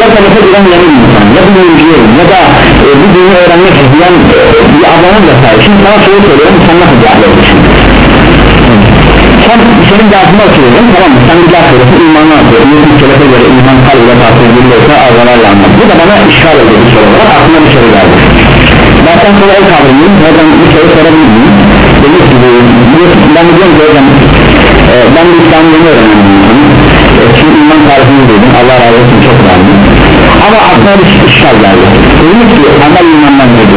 [SPEAKER 1] ya tarafa giren yeni bir insan ya bir yürüyeceğim ya da e, bir dini öğrenmek isteyen e, bir adamın da sahibi şimdi sana soru soruyorum sen nasıl cevap verirsin? Sen senin cevabını oturuyorsun tamam mı? Sen bir cevap veriyorsun imanı atıyorsun. Bir kelefe göre iman kalbine tatlı edilirse ağzalarla anlat. Bu da bana işgal ediyor bir soru olarak. Aklıma bir soru geldi. Ben sen sonra el kaldırmayayım. Oradan bir soru sorabilir miyim? Ki ben biliyorum ki hocam e, ben de İslam'ı bir insanım e, çünkü iman tarifini duydum. Allah razı olsun çok beğendim. Ama aklıma bir işgal geldi. Demek ki amel imandan değil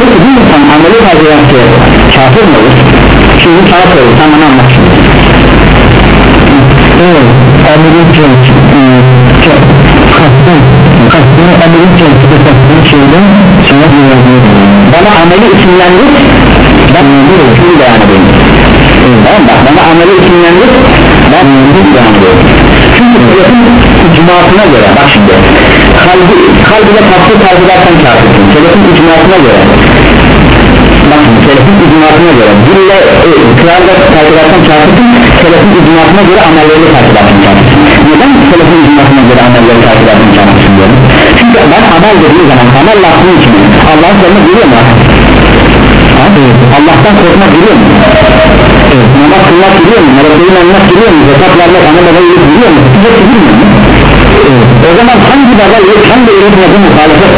[SPEAKER 1] peki bir insan ameli fazla kafir mi olur? Şimdi sana soruyorum sen bana anlat şimdi evet amelin kastın kastın amelin kendisi kastın şeyden sana bana ameli isimlendir ben şunu beyan edeyim. Tamam bak bana ameli isimlendir ben bunu beyan edeyim. Çünkü selefin icmasına göre bak şimdi kalbi, kalbine tatlı kalbi dersen kafirsin selefin icmasına göre selefin icmasına göre dille e, kıyarda takip edersen kafirsin selefin icmasına göre amelleri takip edersen kafirsin neden selefin icmasına göre amelleri takip edersen kafirsin diyorum çünkü ben amel dediğim zaman amel lafının içine Allah'ın sözüne giriyor mu? Ha? Allah'tan korkmak giriyor mu? Evet. Namaz kılmak giriyor mu? Meleklerin olmak giriyor mu? Zekat vermek ana baba iyilik giriyor mu? Hepsi girmiyor mu? Evet. O zaman hangi baba iyilik hangi iyilik yapı muhalefet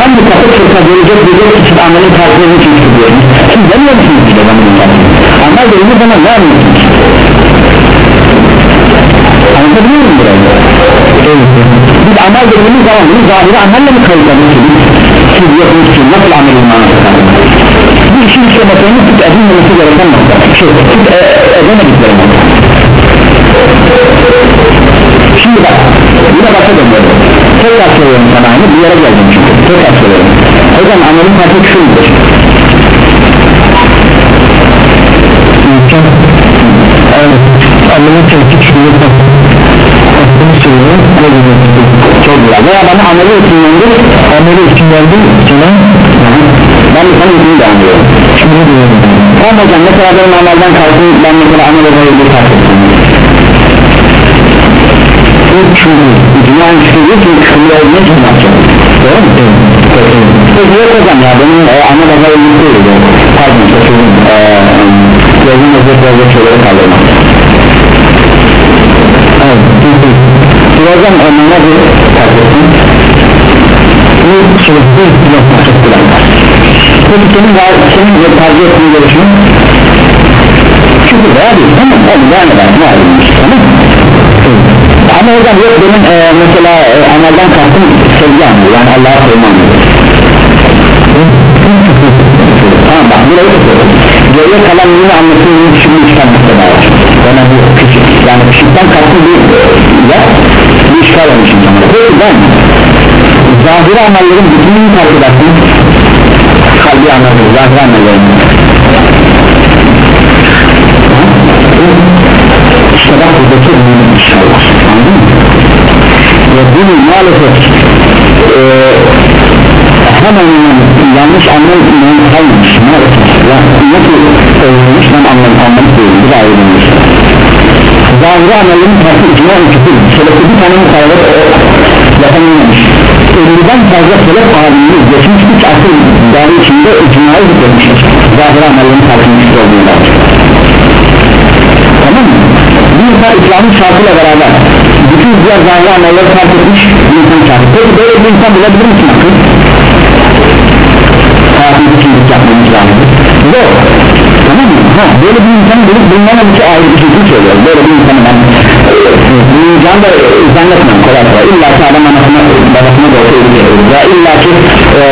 [SPEAKER 1] hangi kapı çırpa gelecek diyecek ki siz amelin karşılığını için istiyorsunuz siz demiyor musunuz bir de bana bunlar amel dediğiniz zaman ne anlıyorsunuz anlatabiliyor muyum burayı? Evet. biz amel dediğimiz zaman bunu zahiri amelle mi kayıtladınız? Siz yapıyorsunuz ki nasıl amel imanı bu işin işlemesini tut edilmemesi gereken nokta. Şey tut e, edemedikleri nokta. Şimdi bak yine başa dönüyorum tekrar söylüyorum sana aynı bir yere geldim çünkü. Tekrar söylüyorum hocam farkı küfür müdür? evet farkı küfür müdür? çok güzel veya bana ameli isimlendir ameli isimlendir sana ben de sana ismini devam ediyorum şimdi diyorum tamam hocam mesela benim amelden kalsın ben mesela amel olayı bir ettim çünkü dünyanın çıkıyor ki küfürlü olmak için doğru mu? evet. Yok hocam ya? Benim e, olayı bir değil pardon sözüm e, yazın özür özür şeyleri kaldırmak. Evet Birazdan önüne bir tartışsın Bu yapmak çok güzel Peki senin var, senin tercih ettiğin görüşün? Veya değil, tamam onu beyan edersin, ne ayrılmış? Ama hocam yok benim e, mesela e, amelden kastım sevgi anlıyor, yani Allah'a sevme anlıyor Tamam bak, burayı tutuyorum Geriye kalan yine anlatılığını şimdi çıkarmakta da var. Bana bu küçük, yani küçükten kastım bir ya bir işgal olmuş insanlar peki ben zahiri amellerin bütününü takip edersin. Kalbi amelleri zahiri amellerin kadar buradaki büyük inşallah anladın mı? ve bunu maalesef e, hemen yanlış anlamayın kalmış maalesef. Ya nasıl söylenmiş ben anlam anlamış değilim. Bir öğrenmiş. Zahiri amelin farklı icma ülkesi selefte bir tane mukavemet yapamamış. 50'den fazla selef alimini geçmiş 3 asıl dahi içinde icmayı zikretmiştir zahiri amelin ülkesi olduğunu? Bir insan İslam'ın şartıyla beraber bütün diğer zahiri amelleri fark etmiş bir insan şartı. Peki böyle bir insan bulabilir misin akıl? hayatımızı kimlik yapmamız lazım yok. Tamam mı? Ha, böyle bir insanı bulup bulmamam için ayrı bir şey söylüyor böyle bir insanı ben bulacağını da zannetmem. Kolay kolay. İlla ki adam anasına babasına olsa ödeyecek ya illa ki e,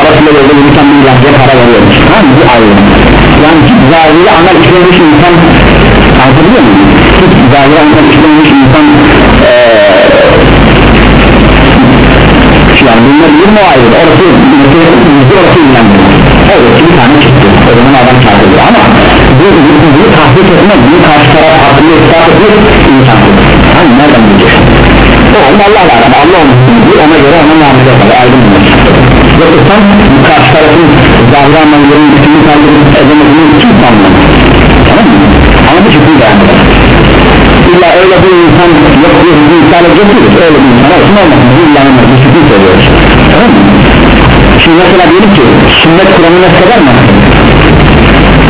[SPEAKER 1] arasında böyle bir insan bir lahya para veriyormuş tamam mı? bu ayrı. Yani zahiri amel işlemiş insan anlatabiliyor muyum? Hiç zahiri amel işlemiş insan eee yani bunlar bir mu ayrı orası yüzde orası ilgilendirir evet bir tane çıktı o zaman adam çarpılıyor ama bu bunu tahrik etmek bunu karşı taraf hakkında ispat etmek imkansız. Hani nereden bileceksin o anda Allah'la arada Allah onu diyor ona göre ona muamele yapar aydın bulur yoksa sen karşı tarafın zahir anlamlarının bütünü kaldırıp edemediğini kim sanmıyor? Ama bu eder illa öyle bir insan yok diye bir insan edeceksiniz öyle bir insan olsun olmasın bu illanın bir şekilde söylüyoruz tamam mı? şimdi mesela diyelim ki sünnet kuramı ne kadar mı?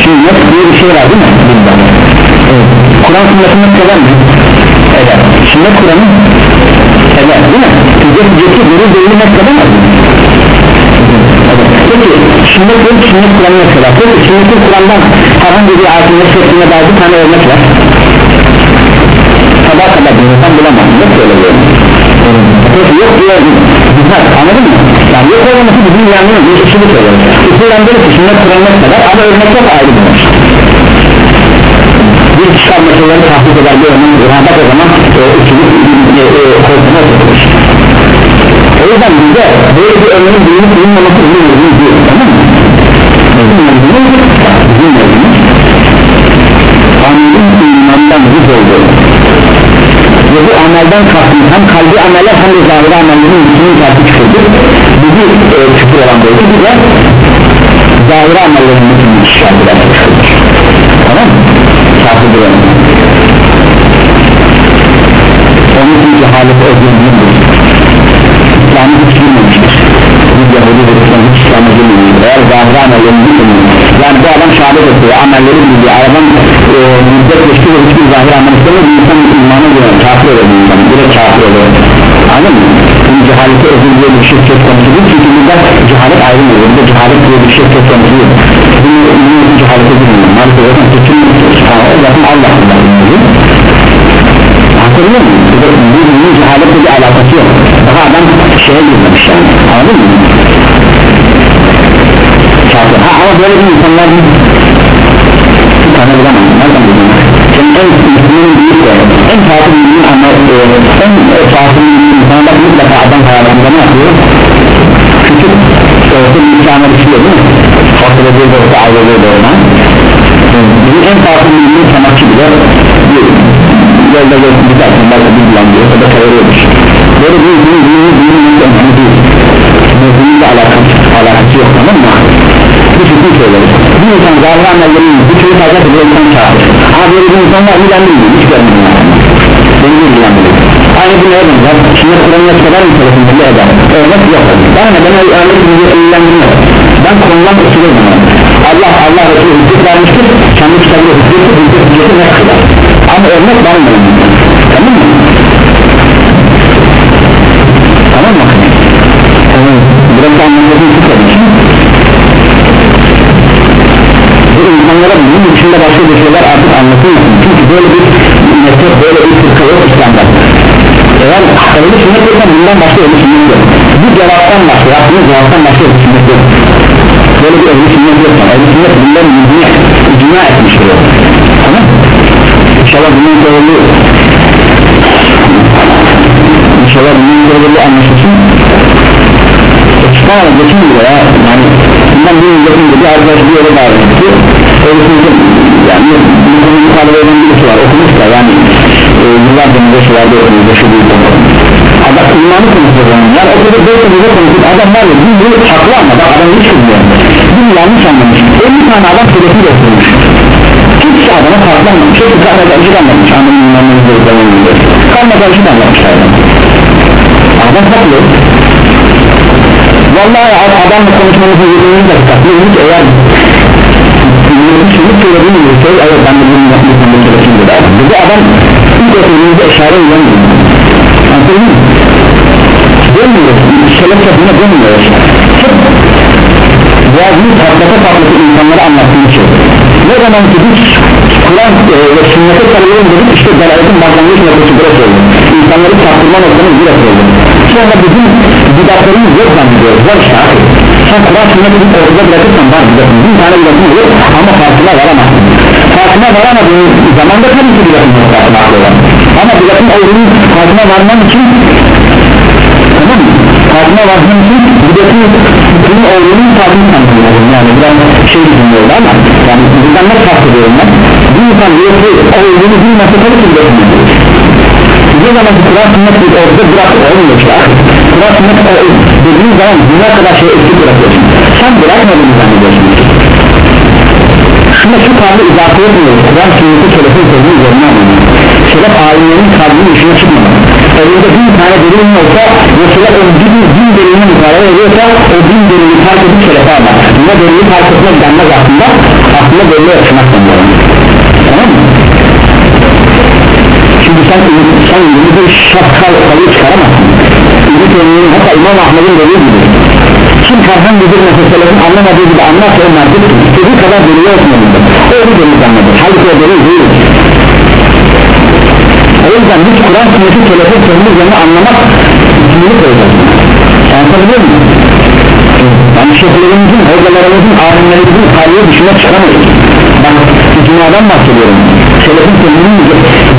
[SPEAKER 1] şimdi net diye bir şey var değil mi? Bunda. Evet. Kur'an sünnetini ne kadar mı? Evet. Sünnet kuramı Evet değil mi? Hücceti veri değili ne kadar mı? Evet. Peki sünnet ne kadar? Peki sünnetin kuramdan herhangi bir ayetin nesletine dair bir tane örnek var. Sabah kadar bir insan bulamaz. Yok öyle bir peki yok diyor güzel anladın mı? Yani yok olmaması bizim yanlış bir işini söylüyoruz İslam böyle ki sünnet kuranına kadar ama örnek çok ayrı bir bir çıkar meseleleri tahsis eder bir örnek rahat o zaman e, üçünü e, e, korkuna oturmuş o yüzden bize böyle bir örneğin bilinip bilinmeması bizim yüzümüz değil tamam mı? bizim yüzümüz bizim yüzümüz amelin imandan yüz olduğu ve bu amelden kastım hem kalbi ameller hem de zahiri amellerin bütünün tersi çıkıldı bizi e, küfür olan böyle bir de zahiri amellerin bütünün şartı tamam mı? şartı bir onun için cehalet özgürlüğüdür İslam'ı hiç bilmemiştir. Bir Yahudi İslam hiç İslam'a girmemiştir eğer zahiri amellerin bütünün yani bu adam şehadet ediyor. Amelleri biliyor aradan e, müddet geçti ve hiçbir zahir amel istemiyor bir insan imana göre kafir oluyor bir insan direkt kafir oluyor anladın mı? Bunun cehaleti özür diye bir şey söz konusu değil. Çünkü burada cehalet ayrılmıyor. Burada cehalet diye bir şey söz konusu değil bunu, cehalete girmiyor maalesef zaten bütün zaten Allah Allah hatırlıyor musun? Burada bunun cehaletle bir alakası yok. Daha adam şeye girmemiş yani. Anladın mı? Kafir. Ha ama böyle bir insanlar bir tane bulamam. Nereden bulamam? Senin en Müslümanın büyük de en farklı bildiğin ama e, en farklı bildiğin insanlar mutlaka adam hayatında ne yapıyor? Küçük orta bir İslam'a düşüyor değil mi? Ortada bir orta ayrılığı da ona bizim en farklı bildiğin sanatçı bile bir yolda gözü giderken belki bir bulan diyor o da çeviriyormuş böyle bir insanın dini dini dini önemli değil mezunuyla alakası, alakası yok tamam mı? bu şekilde söyleriz bir insan zahir amellerinin bütünü fazla bir insan çağırır ama böyle bir insan var ilgilenmiyor hiç görmedim beni ilgilenmiyor aynı bu neye benzer şimdi Kur'an'ı kadar mı tarafın belli eder örnek yok bana ne ben örnek mi ilgilenmiyor ben konudan usulüyorum Allah Allah Resulü hüccet vermiştir kendi kitabıyla hücceti hüccet hücceti ne kadar ama örnek vermiyor tamam mı? tamam mı? tamam. Burası anlatıldığı için bu insanlara bunun dışında başka bir şeyler artık anlatılmasın çünkü böyle bir meslek böyle bir fırka yok İslam'da. Eğer kabul sünnet yoksa bundan başka bir sünnet yok. Bu cevaptan başka yaptığınız cevaptan başka bir sünnet yok. Böyle bir öbür sünnet yok. Öbür sünnet bunların yüzüne icma etmiştir tamam İnşallah bunun doğruluğu İnşallah bunun doğruluğu anlaşılsın. Çıkamadı geçin bile ya. Yani bundan bir yıl geçince bir arkadaş bir yere bağlı etti. Öyle yani bu konuyu talebe olan birisi var okumuş da yani e, yıllardır önce sularda okumuş şu büyük adam imanı konuşuyor yani okulda böyle böyle konuşuyor. Adam var ya bir bu haklı ama bak adam hiç kızmıyor bir yanlış anlamış. 50 tane adam süresi götürmüş hiç adama farklı anlamış. Hepsi karma karışık anlamış. Anlamın imanını zırhlanıyor karma karışık anlamış adam. Haklı. Vallahi adamla konuşmamızın yediğini de katılıyoruz eğer Yürüyüşünü söylediğini yürüyüşü evet ben de bunu yapmışım bu söylesin dedi dedi adam ilk oturduğunuzda eşare uyanmıyor anladın mı? dönmüyor. Şelef yapına dönmüyor hep boğazını patlata patlata insanlara anlattığını şey ne zaman ki biz Kur'an e, ve sünnete sarılalım dedik işte delaletin başlangıç noktası burası oldu. İnsanları saptırma noktamız burası oldu. Sonra bizim bidatlarımız yok zannediyoruz. Var işte sen Kur'an sünneti orada bırakırsan var bidatın. Bin tane bidatın olur ama farkına varamazsın. Farkına varamadığın zaman da tabii ki bidatın farkına olan ama bidatın olduğunu farkına varman için tamam mı? Farkına varman için bidatın bunun olduğunun farkını tanımlıyorum yani biraz şey düşünüyorum ama yani bizden ne fark ediyorum ben? Bir insan bidatı olduğunu bilmezse tabii ki bidatın ne zaman ki Kur'an sünnet bir orada bırak olmuyor işte Kur'an sünnet dediğin zaman dünya kadar şey eksik bırakıyorsun. Sen bırakmadığını zannediyorsun. Şuna şu tabi izafe etmiyoruz Kur'an sünneti selefin sözünü üzerine selef alimlerin kalbinin işine çıkmadı elinde bin tane delilin olsa mesela o bin, bin delilini mübarek ediyorsa o bin delili fark edip selefe almak buna delili fark etmek denmez aslında. Aslında delili yaşamak denmez. Tamam mı? Şimdi sen, sen bir şapkal sayı çıkaramazsın. Ümit Emin'in hatta İmam Ahmet'in dediği gibi. Kim herhangi bir meselelerin anlamadığı gibi anlarsa o mertip istediği kadar delili olmalıdır O onu delil anladır Halbuki o delil değil O yüzden biz Kur'an sünneti telefon sözünün üzerine anlamak Kimini koyacağız. Anlatabiliyor muyum? Yani şeyhlerimizin, hocalarımızın, alimlerimizin tarihi dışına çıkamayız. Ben icmadan bahsediyorum Selefin sözünün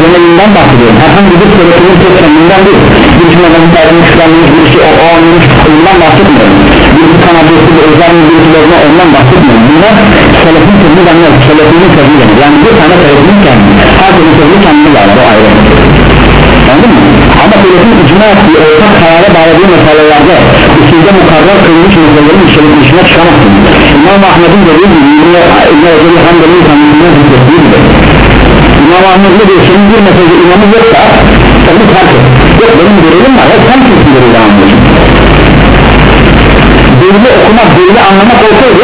[SPEAKER 1] genelinden bahsediyorum. Herhangi bir selefinin tek kendinden değil. Birisi namazın tarihini çıkarmış, birisi o, o anlamış Ondan bahsetmiyorum. Birisi kanadiyesi bir özel mi birisi bozma ondan bahsetmiyorum. Bunlar selefin sözünü denmez Selefinin sözünü denir Yani bir tane selefinin kendi Herkesin sözünü kendi var o ayrı. Anladın mı? Ama selefin icma ettiği ortak karara bağladığı meselelerde usulde mukarrar kılmış meselelerin içerik dışına çıkamazsın. İmam Ahmet'in dediği gibi İbn-i Eceli Hanbel'in kendisinden zikrettiği gibi İmam Ahmet ne diyor senin bir mesajı imamı yoksa onu terk et. Yok benim görevim var. Hep sen kimsin görevi anlıyorsun. Delili okumak delili anlamak olsaydı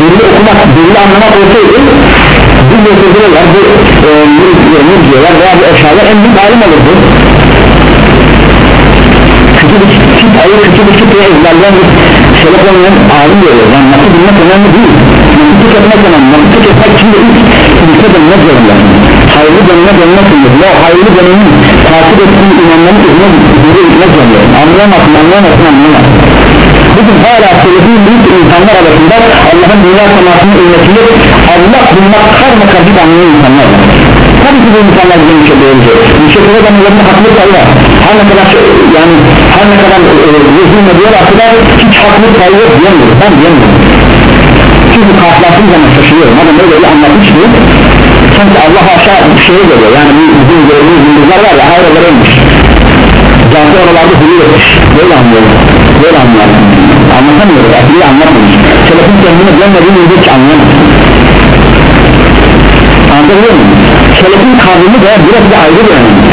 [SPEAKER 1] delili okumak delili anlamak olsaydı bu meseleler bu e, mürciyeler veya bu eşyalar en büyük alim olurdu. Kötü bir tip ayı kötü bir diye ezberleyen bir şeref olmayan alim diyorlar yani nasıl bilmek önemli değil nasıl tüketmek önemli nasıl tüketmek için de ilk ülke dönmek zorunda hayırlı dönmek dönmek zorunda o hayırlı dönemin takip ettiği imamların izine geri gitmek zorunda anlayamazsın anlayamazsın anlayamazsın. Bugün hala selefin büyük insanlar arasında Allah'ın dünya semasını ümmetini Allah bulmak karma karışık anlayan insanlar var. Tabii ki bu insanlar bize bir şey değilecek bir şey kadar onların haklı sayı var. Her ne kadar yani her ne kadar rezil ediyorlarsa da hiç haklı sayı yok diyemiyoruz ben diyemiyorum çünkü karşılaştığım zaman şaşırıyorum. Adam öyle bir anlatmış ki sanki Allah aşağı bir şeye geliyor yani bizim gördüğümüz yıldızlar var ya hayralara inmiş Zaten oralarda hürriye etmiş böyle anlıyorum. Böyle anlıyorum. Anlatamıyoruz akıllı anlatmamış selefin kendini müddet hiç anlayamaz anlatabiliyor muyum? Selefin kavramı da burası da ayrı bir önemli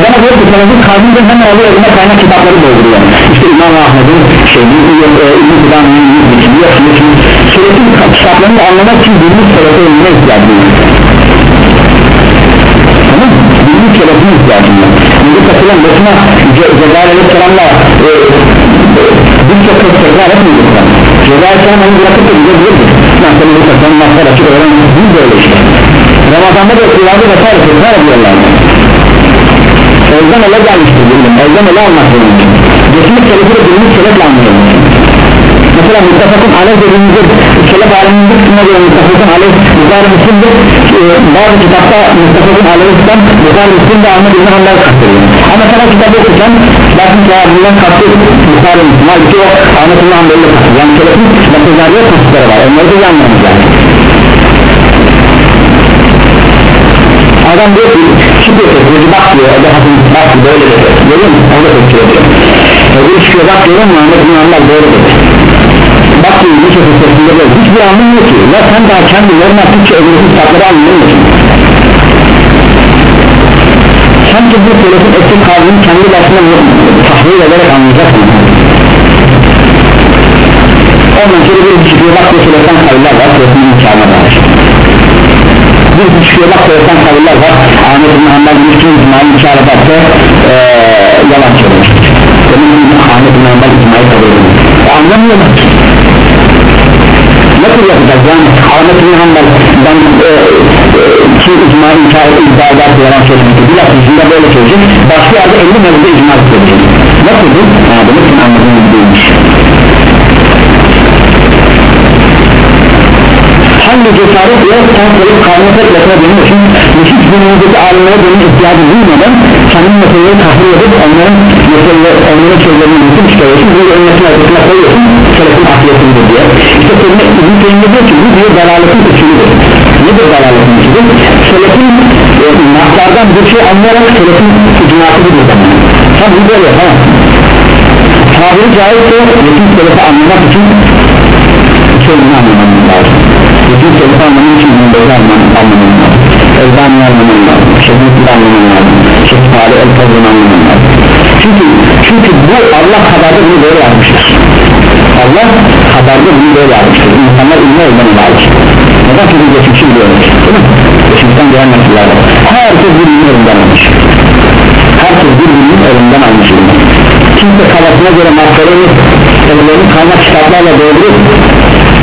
[SPEAKER 1] adama diyor ki selefin kavramı hemen alıyor elime kaynak kitapları dolduruyor işte İmam Ahmet'in şey yok e, İbn-i Kudan'ın yok selefin kitaplarını anlamak için bilmiş selefe önüne ihtiyacı var tamam bilmiş selefin ihtiyacı var Şimdi katılan başına Cezayir Aleyhisselam'la e, birçok kez tekrar etmeyecek Cezayir Aleyhisselam onu bırakıp da bize diyor ben seni bu katılan mahtar açık öğren bu böyle işte Ramazan'da da okuyorlardı vesaire tekrar ediyorlar Elden ele gelmiştir bildim elden ele almak zorunda Geçmiş selefi de bilmiş selefle anlayalım Mesela Mustafa'nın aleyh dediğimizde Selef aleminde kısmına göre Mustafa'nın aleyh Bukhari Müslim'de e, bazı kitapta Mustafa'nın aleyhisselam Bukhari Müslim'de Ahmet İbni Hanbel kastediyor ama sana kitabı okursan bakın ki bundan kastı Bukhari Müslim. Halbuki o Ahmet İbni Hanbel'le kastediyor. Yani Selef'in mesajlarıyla kastları var. Onları da yanmamız lazım adam diyor ki çıkıyor teknoloji bak diyor o da hafif bak böyle dedi görüyor musun? O da tekrar diyor. Öbür çıkıyor bak diyor Muhammed bin Allah doğru dedi bak diyor bir şey sesinde böyle. Hiçbir anlamıyor ki. Ya sen daha kendi normal Türkçe öbürü kitapları anlamıyorsun. Sanki bu selefin eski kavmini kendi başına tahlil ederek anlayacaksın ondan sonra bir çıkıyor bak bu seleften kaviller var selefin imkanı var bir çıkıyor bak seleften kaviller var. Ahmet bin Hanbel Müslüm İsmail İçarı baktı ee, yalan söylemiştir demek ki Ahmet bin Hanbel İsmail kabul edilmiş nasıl yapacağız yani? Ahmet bin Hanbel ben e, kim icma inkar yalan söylemiştir bir lafı yüzünde böyle söyleyecek başka yerde 50 mevzuda icma söyleyecek nasıl bu? ha demek ki gibi değilmiş hangi cesaret ile sen gelip kavme tek lafına dönüyorsun ve hiç günümüzdeki alimlere dönme ihtiyacı duymadan senin meseleleri tahlil edip onların meseleleri, onların sözlerini mümkün çıkarıyorsun böyle ümmetin arkasına koyuyorsun selefin ahiyetindir diye. İşte senin izin teyinde diyor ki bu diyor dalaletin usulüdür. Nedir dalaletin usulü? selefin e, naklardan bir şey anlayarak selefin icraatı bir zaman bunu böyle yapamazsın tabiri caizse bütün selefi anlamak için sözünü anlamamız lazım bütün selefi anlamak için bunları anlamamız lazım Elbani anlamamız lazım Şehit'i anlamamız lazım Şehit'i el fazlını anlamamız lazım çünkü, çünkü bu Allah kadarda bunu böyle yapmıştır. Allah kadarda bunu böyle yapmıştır. İnsanlar ünlü olmanı lazım neden çünkü geçmişi biliyoruz değil mi? geçmişten gelen nesillerde herkes birbirinin elinden almış. Herkes birbirinin elinden almış. Kimse kafasına göre maksalarını ellerini kaynak kitaplarla doldurup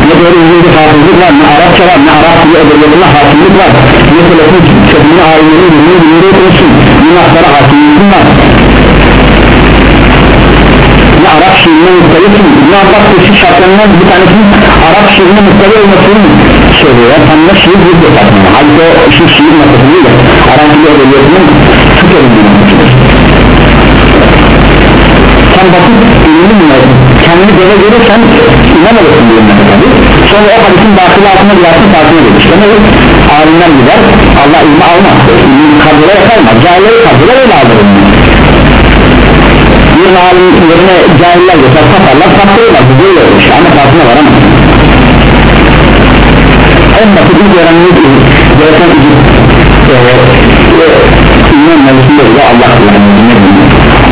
[SPEAKER 1] ne doğru İngilizce hafızlık var ne Arapça var ne Arap dili edebiyatına hakimlik var. Ne telefon çözümünü alimlerin bilmeyi bilmeyi olsun ne naklara hakimliğin var. Ne Arap şiirine muhtelifsin ne Abbas sesi şartlarından bir tanesinin Arap şiirine muhteli olmasını söylüyor. Tam da şiir bir de tartışma halbuki o şu şiir noktası değil de Arap dili edebiyatının çok önemli noktasıdır sen basit ünlü mü kendini böyle görürsen olursun diyor tabi sonra o hadisin bakılı altına gidersin farkına gelir demek alimler gider Allah ilmi almaz ilmi kabule yakalmaz cahilleri kabule öyle alır. Bir alim yerine cahiller geçer satarlar satıyorlar bu böyle olur ama farkına varamaz. En basit ilk öğrenmek gereken iman mevzusunda bile Allah